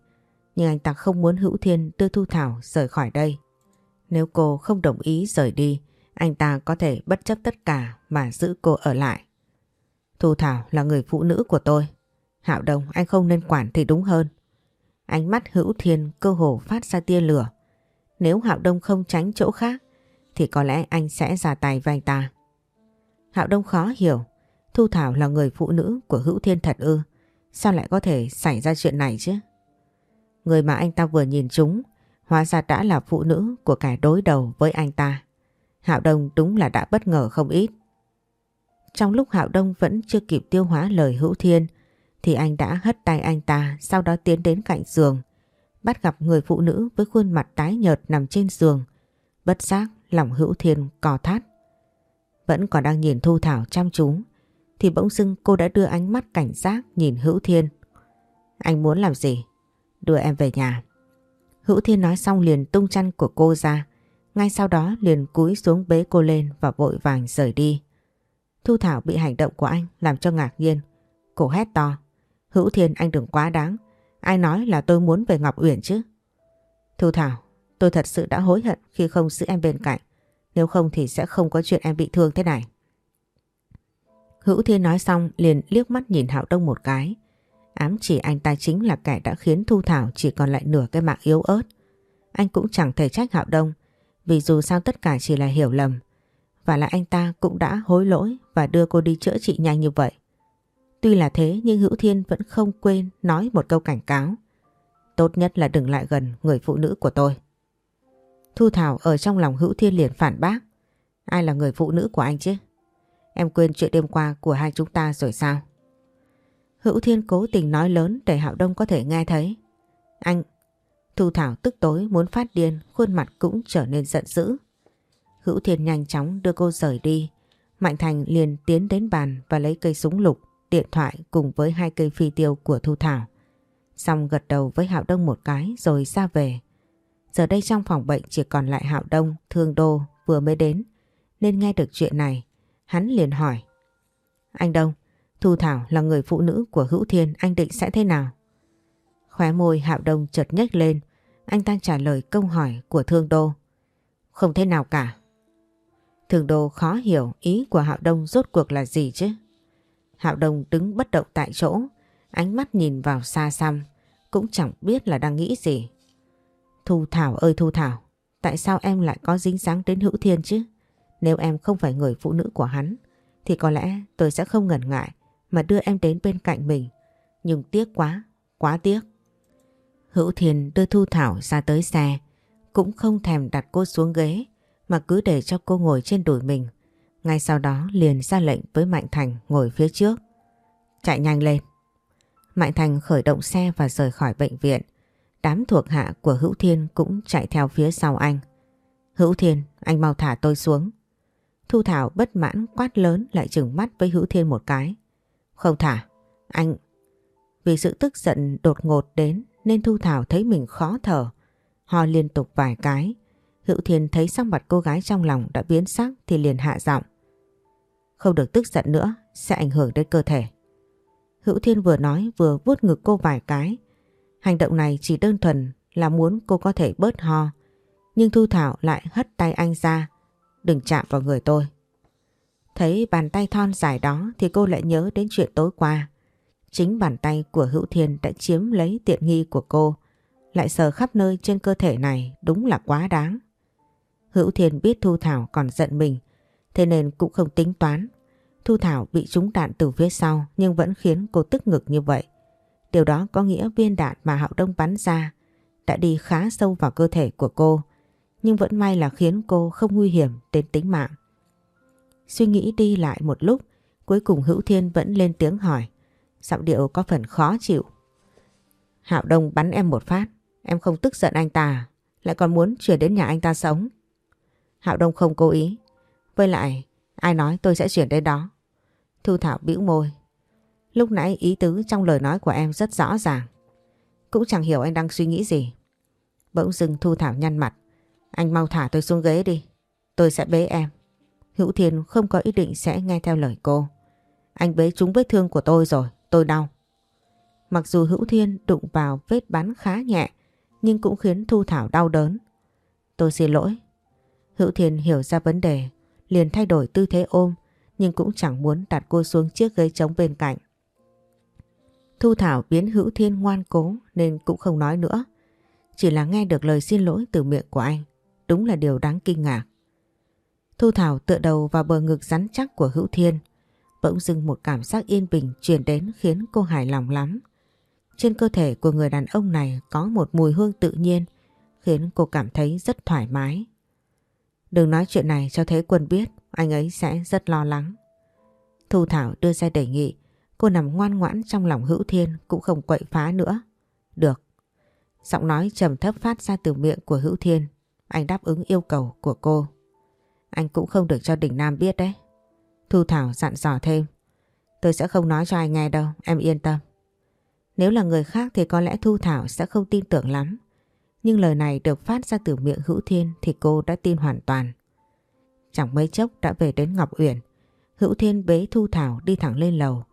nhưng anh ta không muốn Hữu Thiên đưa Thu Thảo rời khỏi đây. Nếu cô không đồng ý rời đi, anh ta có thể bất chấp tất cả mà giữ cô ở lại. Thu Thảo là người phụ nữ của tôi. Hạo Đông anh không nên quản thì đúng hơn. Ánh mắt hữu thiên cơ hồ phát ra tia lửa. Nếu Hạo Đông không tránh chỗ khác, thì có lẽ anh sẽ ra tay với anh ta. Hạo Đông khó hiểu. Thu Thảo là người phụ nữ của hữu thiên thật ư. Sao lại có thể xảy ra chuyện này chứ? Người mà anh ta vừa nhìn chúng Hóa ra đã là phụ nữ của kẻ đối đầu với anh ta. Hạo Đông đúng là đã bất ngờ không ít. Trong lúc Hạo Đông vẫn chưa kịp tiêu hóa lời hữu thiên thì anh đã hất tay anh ta, sau đó tiến đến cạnh giường bắt gặp người phụ nữ với khuôn mặt tái nhợt nằm trên giường bất giác, lòng hữu thiên cò thắt. Vẫn còn đang nhìn Thu Thảo chăm chú, thì bỗng dưng cô đã đưa ánh mắt cảnh giác nhìn hữu thiên. Anh muốn làm gì? Đưa em về nhà. Hữu Thiên nói xong liền tung chăn của cô ra. Ngay sau đó liền cúi xuống bế cô lên và vội vàng rời đi. Thu Thảo bị hành động của anh làm cho ngạc nhiên. Cô hét to. Hữu Thiên anh đừng quá đáng. Ai nói là tôi muốn về Ngọc Uyển chứ? Thu Thảo, tôi thật sự đã hối hận khi không giữ em bên cạnh. Nếu không thì sẽ không có chuyện em bị thương thế này. Hữu Thiên nói xong liền liếc mắt nhìn Hạo Đông một cái. Ám chỉ anh ta chính là kẻ đã khiến Thu Thảo chỉ còn lại nửa cái mạng yếu ớt. Anh cũng chẳng thể trách Hạo Đông vì dù sao tất cả chỉ là hiểu lầm. Và là anh ta cũng đã hối lỗi và đưa cô đi chữa trị nhanh như vậy. Tuy là thế nhưng Hữu Thiên vẫn không quên nói một câu cảnh cáo. Tốt nhất là đừng lại gần người phụ nữ của tôi. Thu Thảo ở trong lòng Hữu Thiên liền phản bác. Ai là người phụ nữ của anh chứ? Em quên chuyện đêm qua của hai chúng ta rồi sao? Hữu Thiên cố tình nói lớn để Hạo Đông có thể nghe thấy. Anh, Thu Thảo tức tối muốn phát điên, khuôn mặt cũng trở nên giận dữ. Hữu Thiên nhanh chóng đưa cô rời đi. Mạnh Thành liền tiến đến bàn và lấy cây súng lục, điện thoại cùng với hai cây phi tiêu của Thu Thảo. Xong gật đầu với Hạo Đông một cái rồi ra về. Giờ đây trong phòng bệnh chỉ còn lại Hạo Đông, Thương Đô vừa mới đến. Nên nghe được chuyện này, hắn liền hỏi. Anh Đông, Thu Thảo là người phụ nữ của Hữu Thiên anh định sẽ thế nào? Khóe môi Hạo Đông chợt nhếch lên anh ta trả lời câu hỏi của Thương Đô. Không thế nào cả. Thương Đô khó hiểu ý của Hạo Đông rốt cuộc là gì chứ? Hạo Đông đứng bất động tại chỗ ánh mắt nhìn vào xa xăm cũng chẳng biết là đang nghĩ gì. Thu Thảo ơi Thu Thảo tại sao em lại có dính dáng đến Hữu Thiên chứ? Nếu em không phải người phụ nữ của hắn thì có lẽ tôi sẽ không ngần ngại mà đưa em đến bên cạnh mình. Nhưng tiếc quá, quá tiếc. Hữu Thiên đưa Thu Thảo ra tới xe, cũng không thèm đặt cô xuống ghế mà cứ để cho cô ngồi trên đùi mình. Ngay sau đó liền ra lệnh với Mạnh Thành ngồi phía trước. Chạy nhanh lên. Mạnh Thành khởi động xe và rời khỏi bệnh viện. Đám thuộc hạ của Hữu Thiên cũng chạy theo phía sau anh. Hữu Thiên, anh mau thả tôi xuống. Thu Thảo bất mãn quát lớn lại trừng mắt với Hữu Thiên một cái. Không thả, anh... Vì sự tức giận đột ngột đến nên Thu Thảo thấy mình khó thở. Ho liên tục vài cái. Hữu Thiên thấy sắc mặt cô gái trong lòng đã biến sắc thì liền hạ giọng. Không được tức giận nữa, sẽ ảnh hưởng đến cơ thể. Hữu Thiên vừa nói vừa vuốt ngực cô vài cái. Hành động này chỉ đơn thuần là muốn cô có thể bớt ho. Nhưng Thu Thảo lại hất tay anh ra. Đừng chạm vào người tôi. Thấy bàn tay thon dài đó thì cô lại nhớ đến chuyện tối qua. Chính bàn tay của Hữu Thiên đã chiếm lấy tiện nghi của cô. Lại sờ khắp nơi trên cơ thể này đúng là quá đáng. Hữu Thiên biết Thu Thảo còn giận mình. Thế nên cũng không tính toán. Thu Thảo bị trúng đạn từ phía sau nhưng vẫn khiến cô tức ngực như vậy. Điều đó có nghĩa viên đạn mà Hạo Đông bắn ra đã đi khá sâu vào cơ thể của cô. Nhưng vẫn may là khiến cô không nguy hiểm đến tính mạng. Suy nghĩ đi lại một lúc, cuối cùng Hữu Thiên vẫn lên tiếng hỏi. Giọng điệu có phần khó chịu. Hạo Đông bắn em một phát, em không tức giận anh ta, lại còn muốn chuyển đến nhà anh ta sống. Hạo Đông không cố ý. Với lại, ai nói tôi sẽ chuyển đến đó. Thu Thảo bĩu môi. Lúc nãy ý tứ trong lời nói của em rất rõ ràng. Cũng chẳng hiểu anh đang suy nghĩ gì. Bỗng dưng Thu Thảo nhăn mặt. Anh mau thả tôi xuống ghế đi. Tôi sẽ bế em. Hữu Thiên không có ý định sẽ nghe theo lời cô. Anh bế trúng vết thương của tôi rồi, tôi đau. Mặc dù Hữu Thiên đụng vào vết bắn khá nhẹ, nhưng cũng khiến Thu Thảo đau đớn. Tôi xin lỗi. Hữu Thiên hiểu ra vấn đề, liền thay đổi tư thế ôm, nhưng cũng chẳng muốn đặt cô xuống chiếc ghế trống bên cạnh. Thu Thảo biến Hữu Thiên ngoan cố nên cũng không nói nữa. Chỉ là nghe được lời xin lỗi từ miệng của anh. Đúng là điều đáng kinh ngạc. Thu Thảo tựa đầu vào bờ ngực rắn chắc của Hữu Thiên. Bỗng dưng một cảm giác yên bình truyền đến khiến cô hài lòng lắm. Trên cơ thể của người đàn ông này có một mùi hương tự nhiên khiến cô cảm thấy rất thoải mái. Đừng nói chuyện này cho Thế Quân biết, anh ấy sẽ rất lo lắng. Thu Thảo đưa ra đề nghị, cô nằm ngoan ngoãn trong lòng Hữu Thiên cũng không quậy phá nữa. Được. Giọng nói trầm thấp phát ra từ miệng của Hữu Thiên. Anh đáp ứng yêu cầu của cô. Anh cũng không được cho Đình Nam biết đấy. Thu Thảo dặn dò thêm. Tôi sẽ không nói cho anh nghe đâu, em yên tâm. Nếu là người khác thì có lẽ Thu Thảo sẽ không tin tưởng lắm. Nhưng lời này được phát ra từ miệng Hữu Thiên thì cô đã tin hoàn toàn. Chẳng mấy chốc đã về đến Ngọc Uyển. Hữu Thiên bế Thu Thảo đi thẳng lên lầu.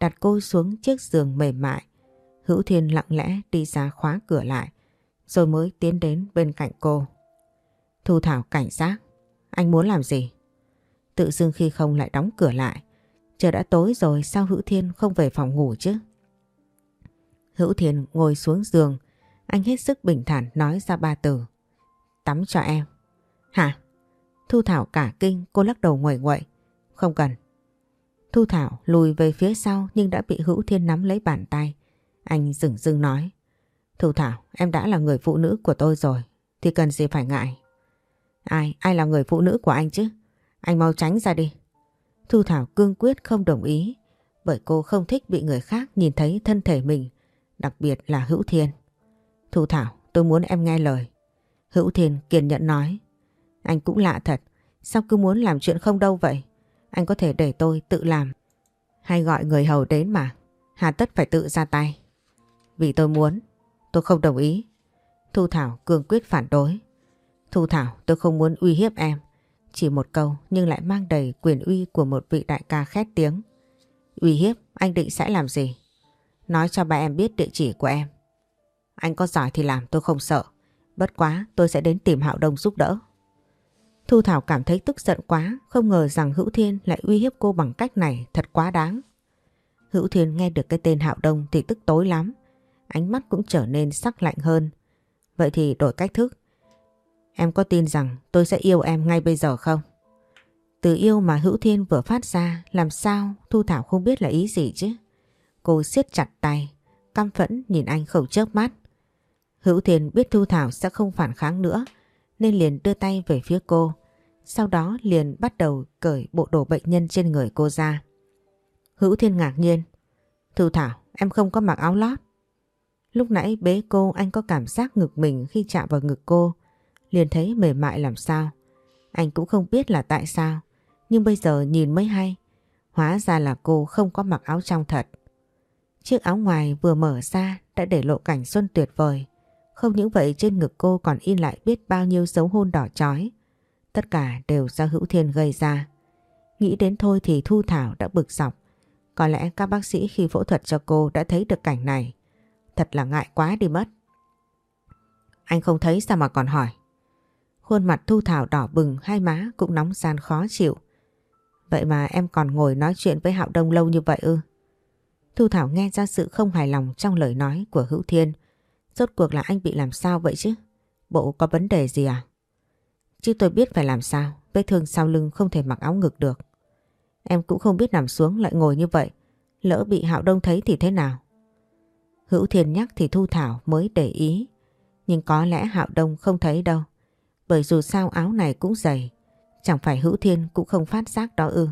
Đặt cô xuống chiếc giường mềm mại. Hữu Thiên lặng lẽ đi ra khóa cửa lại. Rồi mới tiến đến bên cạnh cô. Thu Thảo cảnh giác. Anh muốn làm gì? Tự dưng khi không lại đóng cửa lại. Trời đã tối rồi, sao Hữu Thiên không về phòng ngủ chứ? Hữu Thiên ngồi xuống giường. Anh hết sức bình thản nói ra ba từ. Tắm cho em. Hả? Thu Thảo cả kinh cô lắc đầu nguội nguậy. Không cần. Thu Thảo lùi về phía sau nhưng đã bị Hữu Thiên nắm lấy bàn tay. Anh dừng dưng nói. Thu Thảo em đã là người phụ nữ của tôi rồi thì cần gì phải ngại. Ai, ai là người phụ nữ của anh chứ? Anh mau tránh ra đi. Thu Thảo cương quyết không đồng ý bởi cô không thích bị người khác nhìn thấy thân thể mình, đặc biệt là Hữu Thiên. Thu Thảo, tôi muốn em nghe lời. Hữu Thiên kiên nhẫn nói. Anh cũng lạ thật, sao cứ muốn làm chuyện không đâu vậy? Anh có thể để tôi tự làm. Hay gọi người hầu đến mà, hà tất phải tự ra tay. Vì tôi muốn, tôi không đồng ý. Thu Thảo cương quyết phản đối. Thu Thảo tôi không muốn uy hiếp em. Chỉ một câu nhưng lại mang đầy quyền uy của một vị đại ca khét tiếng. Uy hiếp anh định sẽ làm gì? Nói cho ba em biết địa chỉ của em. Anh có giỏi thì làm tôi không sợ. Bất quá tôi sẽ đến tìm Hạo Đông giúp đỡ. Thu Thảo cảm thấy tức giận quá, không ngờ rằng Hữu Thiên lại uy hiếp cô bằng cách này thật quá đáng. Hữu Thiên nghe được cái tên Hạo Đông thì tức tối lắm, ánh mắt cũng trở nên sắc lạnh hơn. Vậy thì đổi cách thức, Em có tin rằng tôi sẽ yêu em ngay bây giờ không? Từ yêu mà Hữu Thiên vừa phát ra làm sao Thu Thảo không biết là ý gì chứ? Cô siết chặt tay, căm phẫn nhìn anh khẩu chớp mắt. Hữu Thiên biết Thu Thảo sẽ không phản kháng nữa nên liền đưa tay về phía cô. Sau đó liền bắt đầu cởi bộ đồ bệnh nhân trên người cô ra. Hữu Thiên ngạc nhiên. Thu Thảo, em không có mặc áo lót. Lúc nãy bế cô anh có cảm giác ngực mình khi chạm vào ngực cô liền thấy mềm mại làm sao. Anh cũng không biết là tại sao, nhưng bây giờ nhìn mới hay. Hóa ra là cô không có mặc áo trong thật. Chiếc áo ngoài vừa mở ra đã để lộ cảnh xuân tuyệt vời. Không những vậy trên ngực cô còn in lại biết bao nhiêu dấu hôn đỏ chói. Tất cả đều do Hữu Thiên gây ra. Nghĩ đến thôi thì Thu Thảo đã bực dọc. Có lẽ các bác sĩ khi phẫu thuật cho cô đã thấy được cảnh này. Thật là ngại quá đi mất. Anh không thấy sao mà còn hỏi. Khuôn mặt Thu Thảo đỏ bừng, hai má cũng nóng gian khó chịu. Vậy mà em còn ngồi nói chuyện với Hạo Đông lâu như vậy ư? Thu Thảo nghe ra sự không hài lòng trong lời nói của Hữu Thiên. Rốt cuộc là anh bị làm sao vậy chứ? Bộ có vấn đề gì à? Chứ tôi biết phải làm sao, vết thương sau lưng không thể mặc áo ngực được. Em cũng không biết nằm xuống lại ngồi như vậy, lỡ bị Hạo Đông thấy thì thế nào? Hữu Thiên nhắc thì Thu Thảo mới để ý, nhưng có lẽ Hạo Đông không thấy đâu. Bởi dù sao áo này cũng dày, chẳng phải Hữu Thiên cũng không phát giác đó ư.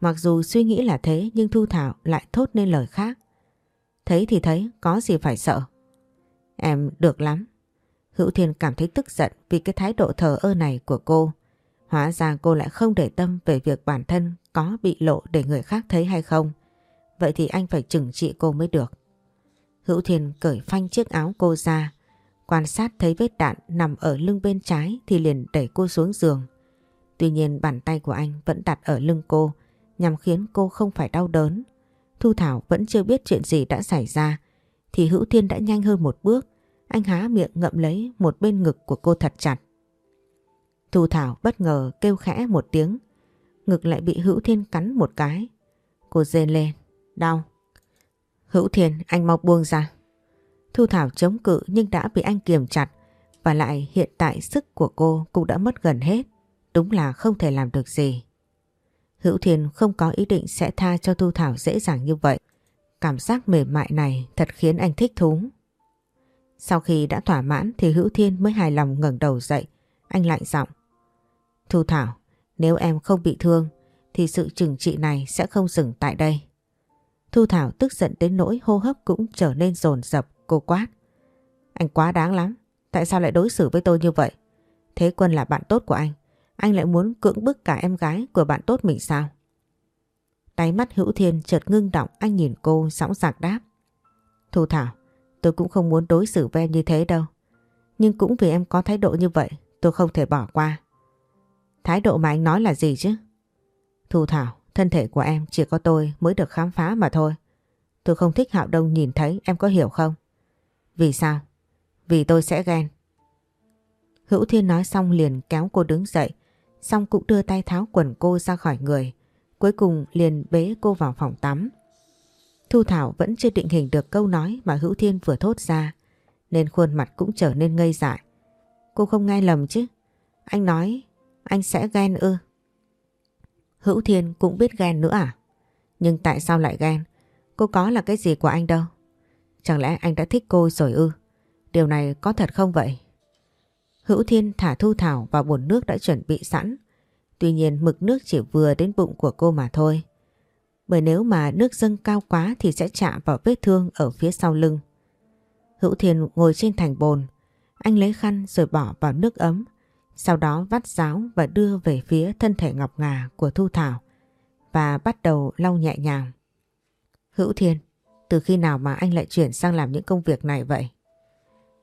Mặc dù suy nghĩ là thế nhưng Thu Thảo lại thốt nên lời khác. Thấy thì thấy, có gì phải sợ. Em được lắm. Hữu Thiên cảm thấy tức giận vì cái thái độ thờ ơ này của cô. Hóa ra cô lại không để tâm về việc bản thân có bị lộ để người khác thấy hay không. Vậy thì anh phải trừng trị cô mới được. Hữu Thiên cởi phanh chiếc áo cô ra. Quan sát thấy vết đạn nằm ở lưng bên trái thì liền đẩy cô xuống giường. Tuy nhiên bàn tay của anh vẫn đặt ở lưng cô, nhằm khiến cô không phải đau đớn. Thu Thảo vẫn chưa biết chuyện gì đã xảy ra, thì Hữu Thiên đã nhanh hơn một bước. Anh há miệng ngậm lấy một bên ngực của cô thật chặt. Thu Thảo bất ngờ kêu khẽ một tiếng. Ngực lại bị Hữu Thiên cắn một cái. Cô rên lên. Đau. Hữu Thiên, anh mau buông ra. Thu Thảo chống cự nhưng đã bị anh kiềm chặt và lại hiện tại sức của cô cũng đã mất gần hết. Đúng là không thể làm được gì. Hữu Thiên không có ý định sẽ tha cho Thu Thảo dễ dàng như vậy. Cảm giác mềm mại này thật khiến anh thích thú. Sau khi đã thỏa mãn thì Hữu Thiên mới hài lòng ngẩng đầu dậy. Anh lạnh giọng. Thu Thảo, nếu em không bị thương thì sự trừng trị này sẽ không dừng tại đây. Thu Thảo tức giận đến nỗi hô hấp cũng trở nên dồn dập cô quát. Anh quá đáng lắm, tại sao lại đối xử với tôi như vậy? Thế Quân là bạn tốt của anh, anh lại muốn cưỡng bức cả em gái của bạn tốt mình sao? Đáy mắt Hữu Thiên chợt ngưng động anh nhìn cô sóng sạc đáp. Thu Thảo, tôi cũng không muốn đối xử với em như thế đâu. Nhưng cũng vì em có thái độ như vậy, tôi không thể bỏ qua. Thái độ mà anh nói là gì chứ? Thu Thảo, thân thể của em chỉ có tôi mới được khám phá mà thôi. Tôi không thích Hạo Đông nhìn thấy, em có hiểu không? Vì sao? Vì tôi sẽ ghen. Hữu Thiên nói xong liền kéo cô đứng dậy, xong cũng đưa tay tháo quần cô ra khỏi người. Cuối cùng liền bế cô vào phòng tắm. Thu Thảo vẫn chưa định hình được câu nói mà Hữu Thiên vừa thốt ra, nên khuôn mặt cũng trở nên ngây dại. Cô không nghe lầm chứ? Anh nói anh sẽ ghen ư? Hữu Thiên cũng biết ghen nữa à? Nhưng tại sao lại ghen? Cô có là cái gì của anh đâu? Chẳng lẽ anh đã thích cô rồi ư? Điều này có thật không vậy? Hữu Thiên thả Thu Thảo vào bồn nước đã chuẩn bị sẵn. Tuy nhiên mực nước chỉ vừa đến bụng của cô mà thôi. Bởi nếu mà nước dâng cao quá thì sẽ chạm vào vết thương ở phía sau lưng. Hữu thiền ngồi trên thành bồn. Anh lấy khăn rồi bỏ vào nước ấm. Sau đó vắt ráo và đưa về phía thân thể ngọc ngà của Thu Thảo và bắt đầu lau nhẹ nhàng. Hữu Thiên, từ khi nào mà anh lại chuyển sang làm những công việc này vậy?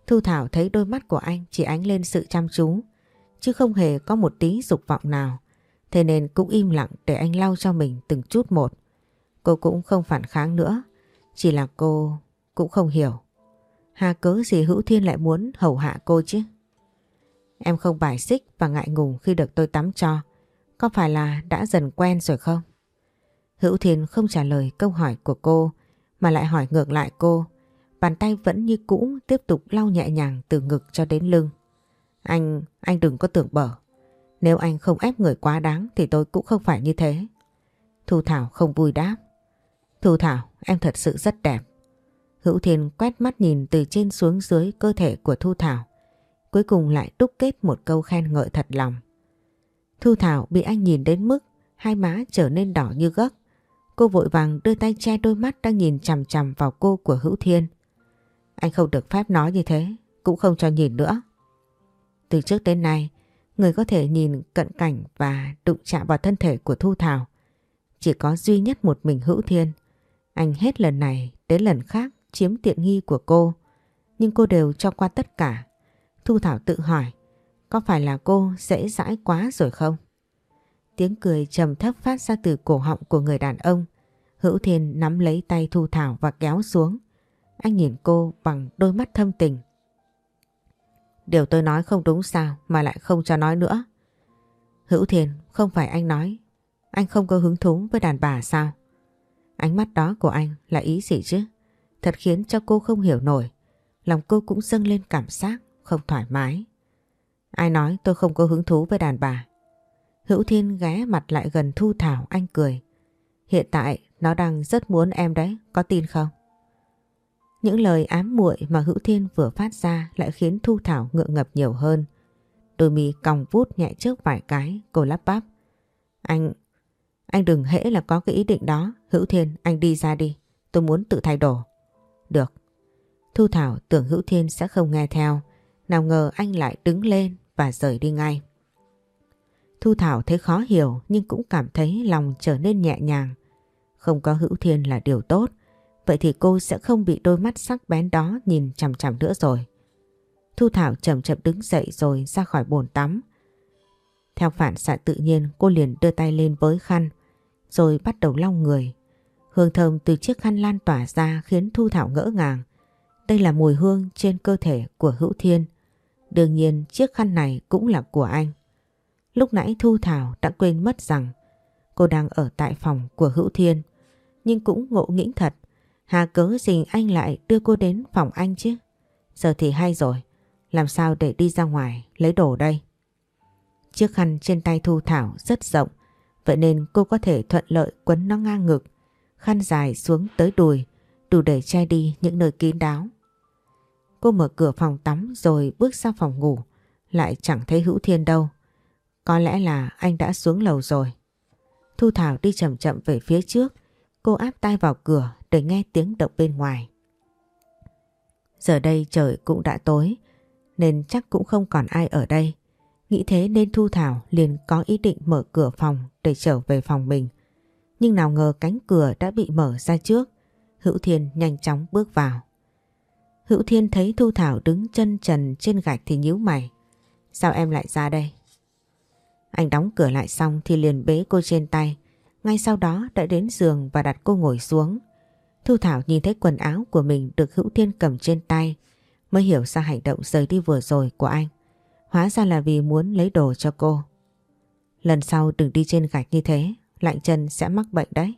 Thu Thảo thấy đôi mắt của anh chỉ ánh lên sự chăm chú, chứ không hề có một tí dục vọng nào. Thế nên cũng im lặng để anh lau cho mình từng chút một. Cô cũng không phản kháng nữa, chỉ là cô cũng không hiểu. Hà cớ gì Hữu Thiên lại muốn hầu hạ cô chứ? Em không bài xích và ngại ngùng khi được tôi tắm cho. Có phải là đã dần quen rồi không? Hữu Thiên không trả lời câu hỏi của cô mà lại hỏi ngược lại cô. Bàn tay vẫn như cũ tiếp tục lau nhẹ nhàng từ ngực cho đến lưng. Anh, anh đừng có tưởng bở. Nếu anh không ép người quá đáng thì tôi cũng không phải như thế. Thu Thảo không vui đáp. Thu Thảo, em thật sự rất đẹp. Hữu Thiên quét mắt nhìn từ trên xuống dưới cơ thể của Thu Thảo. Cuối cùng lại đúc kết một câu khen ngợi thật lòng. Thu Thảo bị anh nhìn đến mức hai má trở nên đỏ như gấc. Cô vội vàng đưa tay che đôi mắt đang nhìn chằm chằm vào cô của Hữu Thiên. Anh không được phép nói như thế, cũng không cho nhìn nữa. Từ trước đến nay, người có thể nhìn cận cảnh và đụng chạm vào thân thể của Thu Thảo. Chỉ có duy nhất một mình Hữu Thiên. Anh hết lần này đến lần khác chiếm tiện nghi của cô nhưng cô đều cho qua tất cả. Thu Thảo tự hỏi, có phải là cô dễ dãi quá rồi không? Tiếng cười trầm thấp phát ra từ cổ họng của người đàn ông. Hữu Thiên nắm lấy tay Thu Thảo và kéo xuống. Anh nhìn cô bằng đôi mắt thâm tình. Điều tôi nói không đúng sao mà lại không cho nói nữa. Hữu Thiên, không phải anh nói. Anh không có hứng thú với đàn bà sao? Ánh mắt đó của anh là ý gì chứ? Thật khiến cho cô không hiểu nổi. Lòng cô cũng dâng lên cảm giác không thoải mái. Ai nói tôi không có hứng thú với đàn bà? Hữu Thiên ghé mặt lại gần Thu Thảo anh cười. Hiện tại nó đang rất muốn em đấy, có tin không? Những lời ám muội mà Hữu Thiên vừa phát ra lại khiến Thu Thảo ngượng ngập nhiều hơn. Đôi mi còng vút nhẹ trước vài cái, cô lắp bắp. Anh, anh đừng hễ là có cái ý định đó. Hữu Thiên, anh đi ra đi. Tôi muốn tự thay đổi. Được. Thu Thảo tưởng Hữu Thiên sẽ không nghe theo. Nào ngờ anh lại đứng lên và rời đi ngay. Thu Thảo thấy khó hiểu nhưng cũng cảm thấy lòng trở nên nhẹ nhàng. Không có Hữu Thiên là điều tốt. Vậy thì cô sẽ không bị đôi mắt sắc bén đó nhìn chằm chằm nữa rồi. Thu Thảo chậm chậm đứng dậy rồi ra khỏi bồn tắm. Theo phản xạ tự nhiên cô liền đưa tay lên với khăn rồi bắt đầu lau người. Hương thơm từ chiếc khăn lan tỏa ra khiến Thu Thảo ngỡ ngàng. Đây là mùi hương trên cơ thể của Hữu Thiên. Đương nhiên, chiếc khăn này cũng là của anh. Lúc nãy Thu Thảo đã quên mất rằng cô đang ở tại phòng của Hữu Thiên. Nhưng cũng ngộ nghĩnh thật. Hà cớ gì anh lại đưa cô đến phòng anh chứ? Giờ thì hay rồi. Làm sao để đi ra ngoài lấy đồ đây? Chiếc khăn trên tay Thu Thảo rất rộng. Vậy nên cô có thể thuận lợi quấn nó ngang ngực. Khăn dài xuống tới đùi. Đủ để che đi những nơi kín đáo. Cô mở cửa phòng tắm rồi bước ra phòng ngủ. Lại chẳng thấy Hữu Thiên đâu. Có lẽ là anh đã xuống lầu rồi. Thu Thảo đi chậm chậm về phía trước. Cô áp tay vào cửa để nghe tiếng động bên ngoài. Giờ đây trời cũng đã tối, nên chắc cũng không còn ai ở đây. Nghĩ thế nên Thu Thảo liền có ý định mở cửa phòng để trở về phòng mình. Nhưng nào ngờ cánh cửa đã bị mở ra trước. Hữu Thiên nhanh chóng bước vào. Hữu Thiên thấy Thu Thảo đứng chân trần trên gạch thì nhíu mày. Sao em lại ra đây? Anh đóng cửa lại xong thì liền bế cô trên tay. Ngay sau đó đã đến giường và đặt cô ngồi xuống. Thu Thảo nhìn thấy quần áo của mình được Hữu Thiên cầm trên tay, mới hiểu ra hành động rời đi vừa rồi của anh. Hóa ra là vì muốn lấy đồ cho cô. Lần sau đừng đi trên gạch như thế, lạnh chân sẽ mắc bệnh đấy.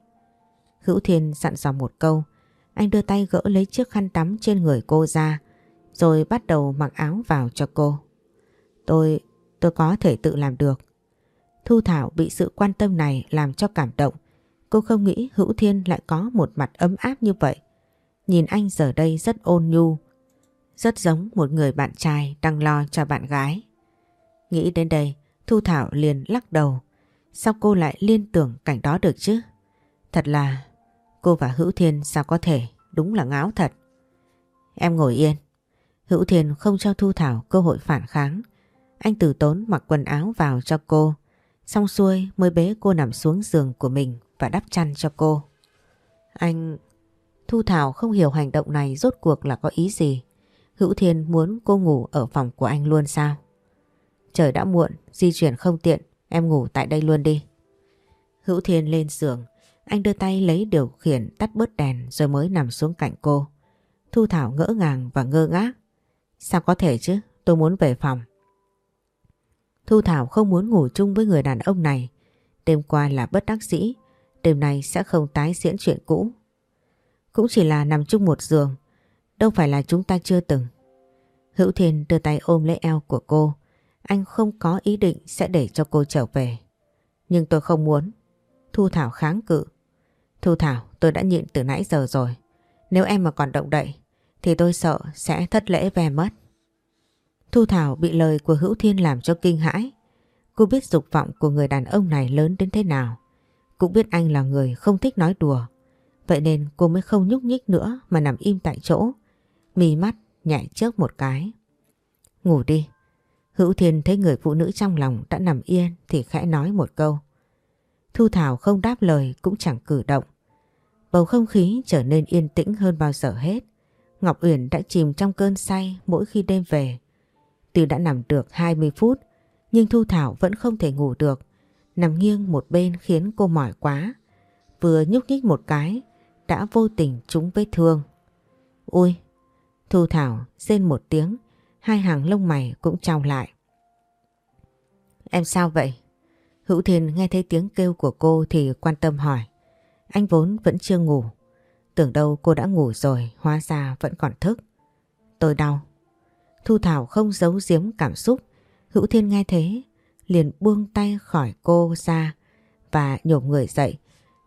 Hữu Thiên dặn dò một câu, anh đưa tay gỡ lấy chiếc khăn tắm trên người cô ra, rồi bắt đầu mặc áo vào cho cô. Tôi, tôi có thể tự làm được. Thu Thảo bị sự quan tâm này làm cho cảm động. Cô không nghĩ Hữu Thiên lại có một mặt ấm áp như vậy. Nhìn anh giờ đây rất ôn nhu, rất giống một người bạn trai đang lo cho bạn gái. Nghĩ đến đây, Thu Thảo liền lắc đầu. Sao cô lại liên tưởng cảnh đó được chứ? Thật là cô và Hữu Thiên sao có thể, đúng là ngáo thật. Em ngồi yên. Hữu Thiên không cho Thu Thảo cơ hội phản kháng. Anh từ tốn mặc quần áo vào cho cô. Xong xuôi mới bế cô nằm xuống giường của mình và đắp chăn cho cô. Anh... Thu Thảo không hiểu hành động này rốt cuộc là có ý gì. Hữu Thiên muốn cô ngủ ở phòng của anh luôn sao? Trời đã muộn, di chuyển không tiện, em ngủ tại đây luôn đi. Hữu Thiên lên giường, anh đưa tay lấy điều khiển tắt bớt đèn rồi mới nằm xuống cạnh cô. Thu Thảo ngỡ ngàng và ngơ ngác. Sao có thể chứ, tôi muốn về phòng. Thu Thảo không muốn ngủ chung với người đàn ông này. Đêm qua là bất đắc dĩ, đêm nay sẽ không tái diễn chuyện cũ. Cũng chỉ là nằm chung một giường, Đâu phải là chúng ta chưa từng. Hữu Thiên đưa tay ôm lấy eo của cô. Anh không có ý định sẽ để cho cô trở về. Nhưng tôi không muốn. Thu Thảo kháng cự. Thu Thảo, tôi đã nhịn từ nãy giờ rồi. Nếu em mà còn động đậy, thì tôi sợ sẽ thất lễ về mất. Thu Thảo bị lời của Hữu Thiên làm cho kinh hãi. Cô biết dục vọng của người đàn ông này lớn đến thế nào. Cũng biết anh là người không thích nói đùa. Vậy nên cô mới không nhúc nhích nữa mà nằm im tại chỗ mi mắt nhảy chớp một cái. Ngủ đi. Hữu Thiên thấy người phụ nữ trong lòng đã nằm yên thì khẽ nói một câu. Thu Thảo không đáp lời cũng chẳng cử động. Bầu không khí trở nên yên tĩnh hơn bao giờ hết. Ngọc Uyển đã chìm trong cơn say mỗi khi đêm về. Tuy đã nằm được 20 phút, nhưng Thu Thảo vẫn không thể ngủ được. Nằm nghiêng một bên khiến cô mỏi quá. Vừa nhúc nhích một cái, đã vô tình trúng vết thương. Ui! Thu Thảo rên một tiếng, hai hàng lông mày cũng trao lại. Em sao vậy? Hữu Thiên nghe thấy tiếng kêu của cô thì quan tâm hỏi. Anh vốn vẫn chưa ngủ. Tưởng đâu cô đã ngủ rồi, hóa ra vẫn còn thức. Tôi đau. Thu Thảo không giấu giếm cảm xúc. Hữu Thiên nghe thế, liền buông tay khỏi cô ra và nhổm người dậy.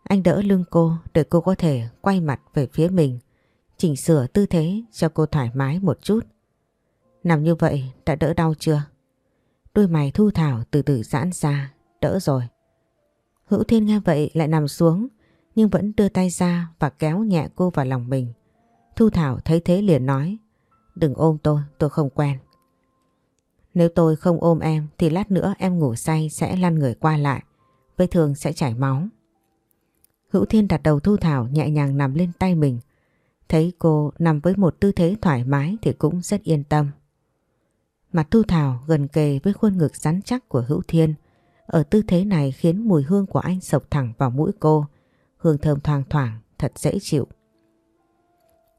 Anh đỡ lưng cô để cô có thể quay mặt về phía mình, chỉnh sửa tư thế cho cô thoải mái một chút. Nằm như vậy đã đỡ đau chưa? Đôi mày Thu Thảo từ từ giãn ra, đỡ rồi. Hữu Thiên nghe vậy lại nằm xuống, nhưng vẫn đưa tay ra và kéo nhẹ cô vào lòng mình. Thu Thảo thấy thế liền nói, đừng ôm tôi, tôi không quen. Nếu tôi không ôm em thì lát nữa em ngủ say sẽ lăn người qua lại, vết thương sẽ chảy máu. Hữu Thiên đặt đầu Thu Thảo nhẹ nhàng nằm lên tay mình, thấy cô nằm với một tư thế thoải mái thì cũng rất yên tâm. Mặt Thu Thảo gần kề với khuôn ngực rắn chắc của Hữu Thiên, ở tư thế này khiến mùi hương của anh sộc thẳng vào mũi cô, hương thơm thoang thoảng, thật dễ chịu.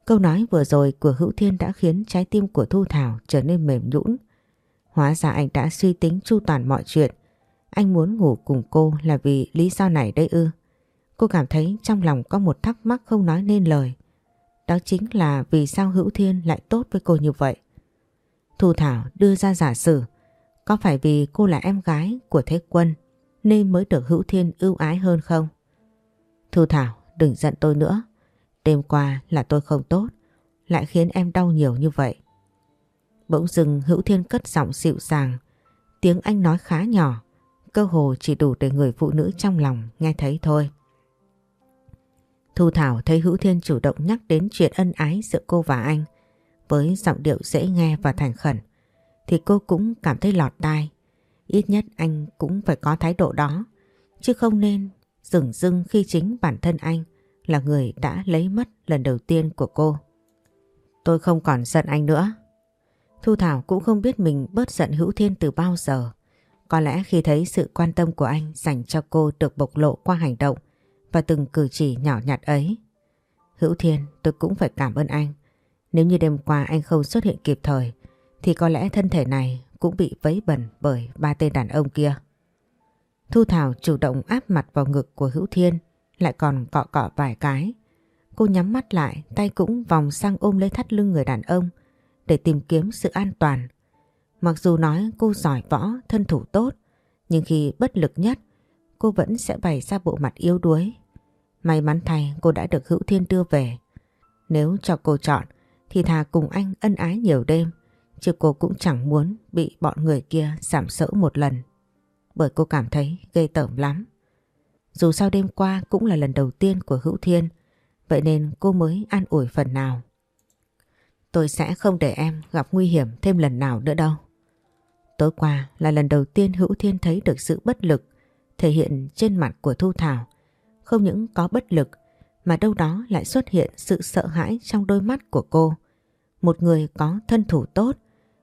Câu nói vừa rồi của Hữu Thiên đã khiến trái tim của Thu Thảo trở nên mềm nhũn. Hóa ra anh đã suy tính chu toàn mọi chuyện. Anh muốn ngủ cùng cô là vì lý do này đây ư. Cô cảm thấy trong lòng có một thắc mắc không nói nên lời. Đó chính là vì sao Hữu Thiên lại tốt với cô như vậy. Thu Thảo đưa ra giả sử có phải vì cô là em gái của Thế Quân nên mới được Hữu Thiên ưu ái hơn không? Thu Thảo đừng giận tôi nữa. Đêm qua là tôi không tốt, lại khiến em đau nhiều như vậy. Bỗng dừng Hữu Thiên cất giọng dịu dàng, tiếng anh nói khá nhỏ, cơ hồ chỉ đủ để người phụ nữ trong lòng nghe thấy thôi. Thu Thảo thấy Hữu Thiên chủ động nhắc đến chuyện ân ái giữa cô và anh, với giọng điệu dễ nghe và thành khẩn, thì cô cũng cảm thấy lọt tai. Ít nhất anh cũng phải có thái độ đó, chứ không nên dừng dưng khi chính bản thân anh là người đã lấy mất lần đầu tiên của cô. Tôi không còn giận anh nữa. Thu Thảo cũng không biết mình bớt giận Hữu Thiên từ bao giờ. Có lẽ khi thấy sự quan tâm của anh dành cho cô được bộc lộ qua hành động và từng cử chỉ nhỏ nhặt ấy. Hữu Thiên tôi cũng phải cảm ơn anh. Nếu như đêm qua anh không xuất hiện kịp thời thì có lẽ thân thể này cũng bị vấy bẩn bởi ba tên đàn ông kia. Thu Thảo chủ động áp mặt vào ngực của Hữu Thiên lại còn cọ cọ vài cái. Cô nhắm mắt lại tay cũng vòng sang ôm lấy thắt lưng người đàn ông để tìm kiếm sự an toàn. Mặc dù nói cô giỏi võ, thân thủ tốt nhưng khi bất lực nhất cô vẫn sẽ bày ra bộ mặt yếu đuối. May mắn thay, cô đã được Hữu Thiên đưa về. Nếu cho cô chọn, thì thà cùng anh ân ái nhiều đêm, chứ cô cũng chẳng muốn bị bọn người kia sảm sỡ một lần. Bởi cô cảm thấy ghê tởm lắm. Dù sao đêm qua cũng là lần đầu tiên của Hữu Thiên, vậy nên cô mới an ủi phần nào. Tôi sẽ không để em gặp nguy hiểm thêm lần nào nữa đâu. Tối qua là lần đầu tiên Hữu Thiên thấy được sự bất lực thể hiện trên mặt của Thu Thảo. Không những có bất lực, mà đâu đó lại xuất hiện sự sợ hãi trong đôi mắt của cô. Một người có thân thủ tốt,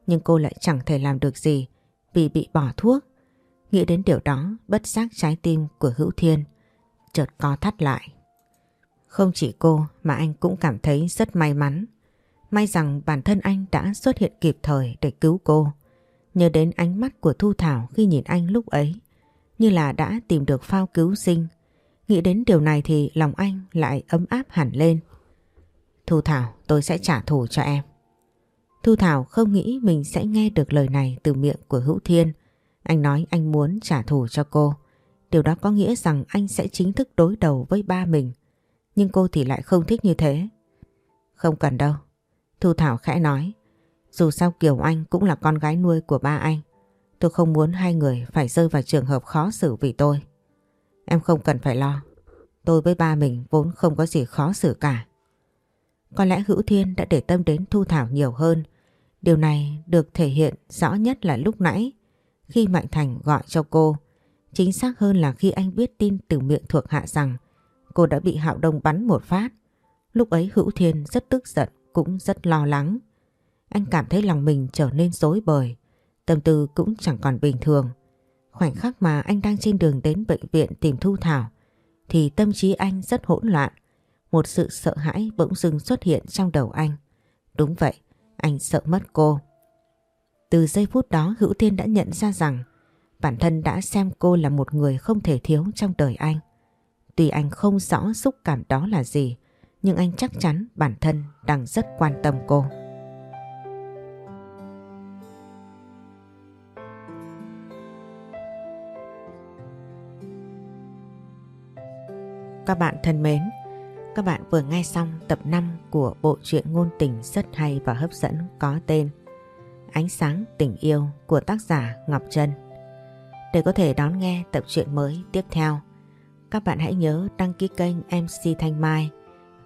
nhưng cô lại chẳng thể làm được gì vì bị bỏ thuốc. Nghĩ đến điều đó, bất giác trái tim của Hữu Thiên chợt co thắt lại. Không chỉ cô mà anh cũng cảm thấy rất may mắn. May rằng bản thân anh đã xuất hiện kịp thời để cứu cô. Nhớ đến ánh mắt của Thu Thảo khi nhìn anh lúc ấy, như là đã tìm được phao cứu sinh. Nghĩ đến điều này thì lòng anh lại ấm áp hẳn lên. Thu Thảo, tôi sẽ trả thù cho em. Thu Thảo không nghĩ mình sẽ nghe được lời này từ miệng của Hữu Thiên. Anh nói anh muốn trả thù cho cô. Điều đó có nghĩa rằng anh sẽ chính thức đối đầu với ba mình. Nhưng cô thì lại không thích như thế. Không cần đâu. Thu Thảo khẽ nói. Dù sao Kiều Anh cũng là con gái nuôi của ba anh. Tôi không muốn hai người phải rơi vào trường hợp khó xử vì tôi. Em không cần phải lo. Tôi với ba mình vốn không có gì khó xử cả. Có lẽ Hữu Thiên đã để tâm đến Thu Thảo nhiều hơn. Điều này được thể hiện rõ nhất là lúc nãy khi Mạnh Thành gọi cho cô. Chính xác hơn là khi anh biết tin từ miệng thuộc hạ rằng cô đã bị Hạo Đông bắn một phát. Lúc ấy Hữu Thiên rất tức giận cũng rất lo lắng. Anh cảm thấy lòng mình trở nên rối bời, tâm tư cũng chẳng còn bình thường. Khoảnh khắc mà anh đang trên đường đến bệnh viện tìm Thu Thảo thì tâm trí anh rất hỗn loạn. Một sự sợ hãi bỗng dưng xuất hiện trong đầu anh. Đúng vậy, anh sợ mất cô. Từ giây phút đó Hữu Tiên đã nhận ra rằng bản thân đã xem cô là một người không thể thiếu trong đời anh. Tuy anh không rõ xúc cảm đó là gì, nhưng anh chắc chắn bản thân đang rất quan tâm cô. Các bạn thân mến, các bạn vừa nghe xong tập 5 của bộ truyện ngôn tình rất hay và hấp dẫn có tên Ánh sáng tình yêu của tác giả Ngọc Trân. Để có thể đón nghe tập truyện mới tiếp theo, các bạn hãy nhớ đăng ký kênh MC Thanh Mai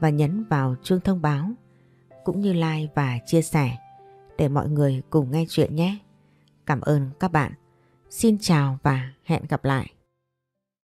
và nhấn vào chuông thông báo cũng như like và chia sẻ để mọi người cùng nghe chuyện nhé. Cảm ơn các bạn. Xin chào và hẹn gặp lại.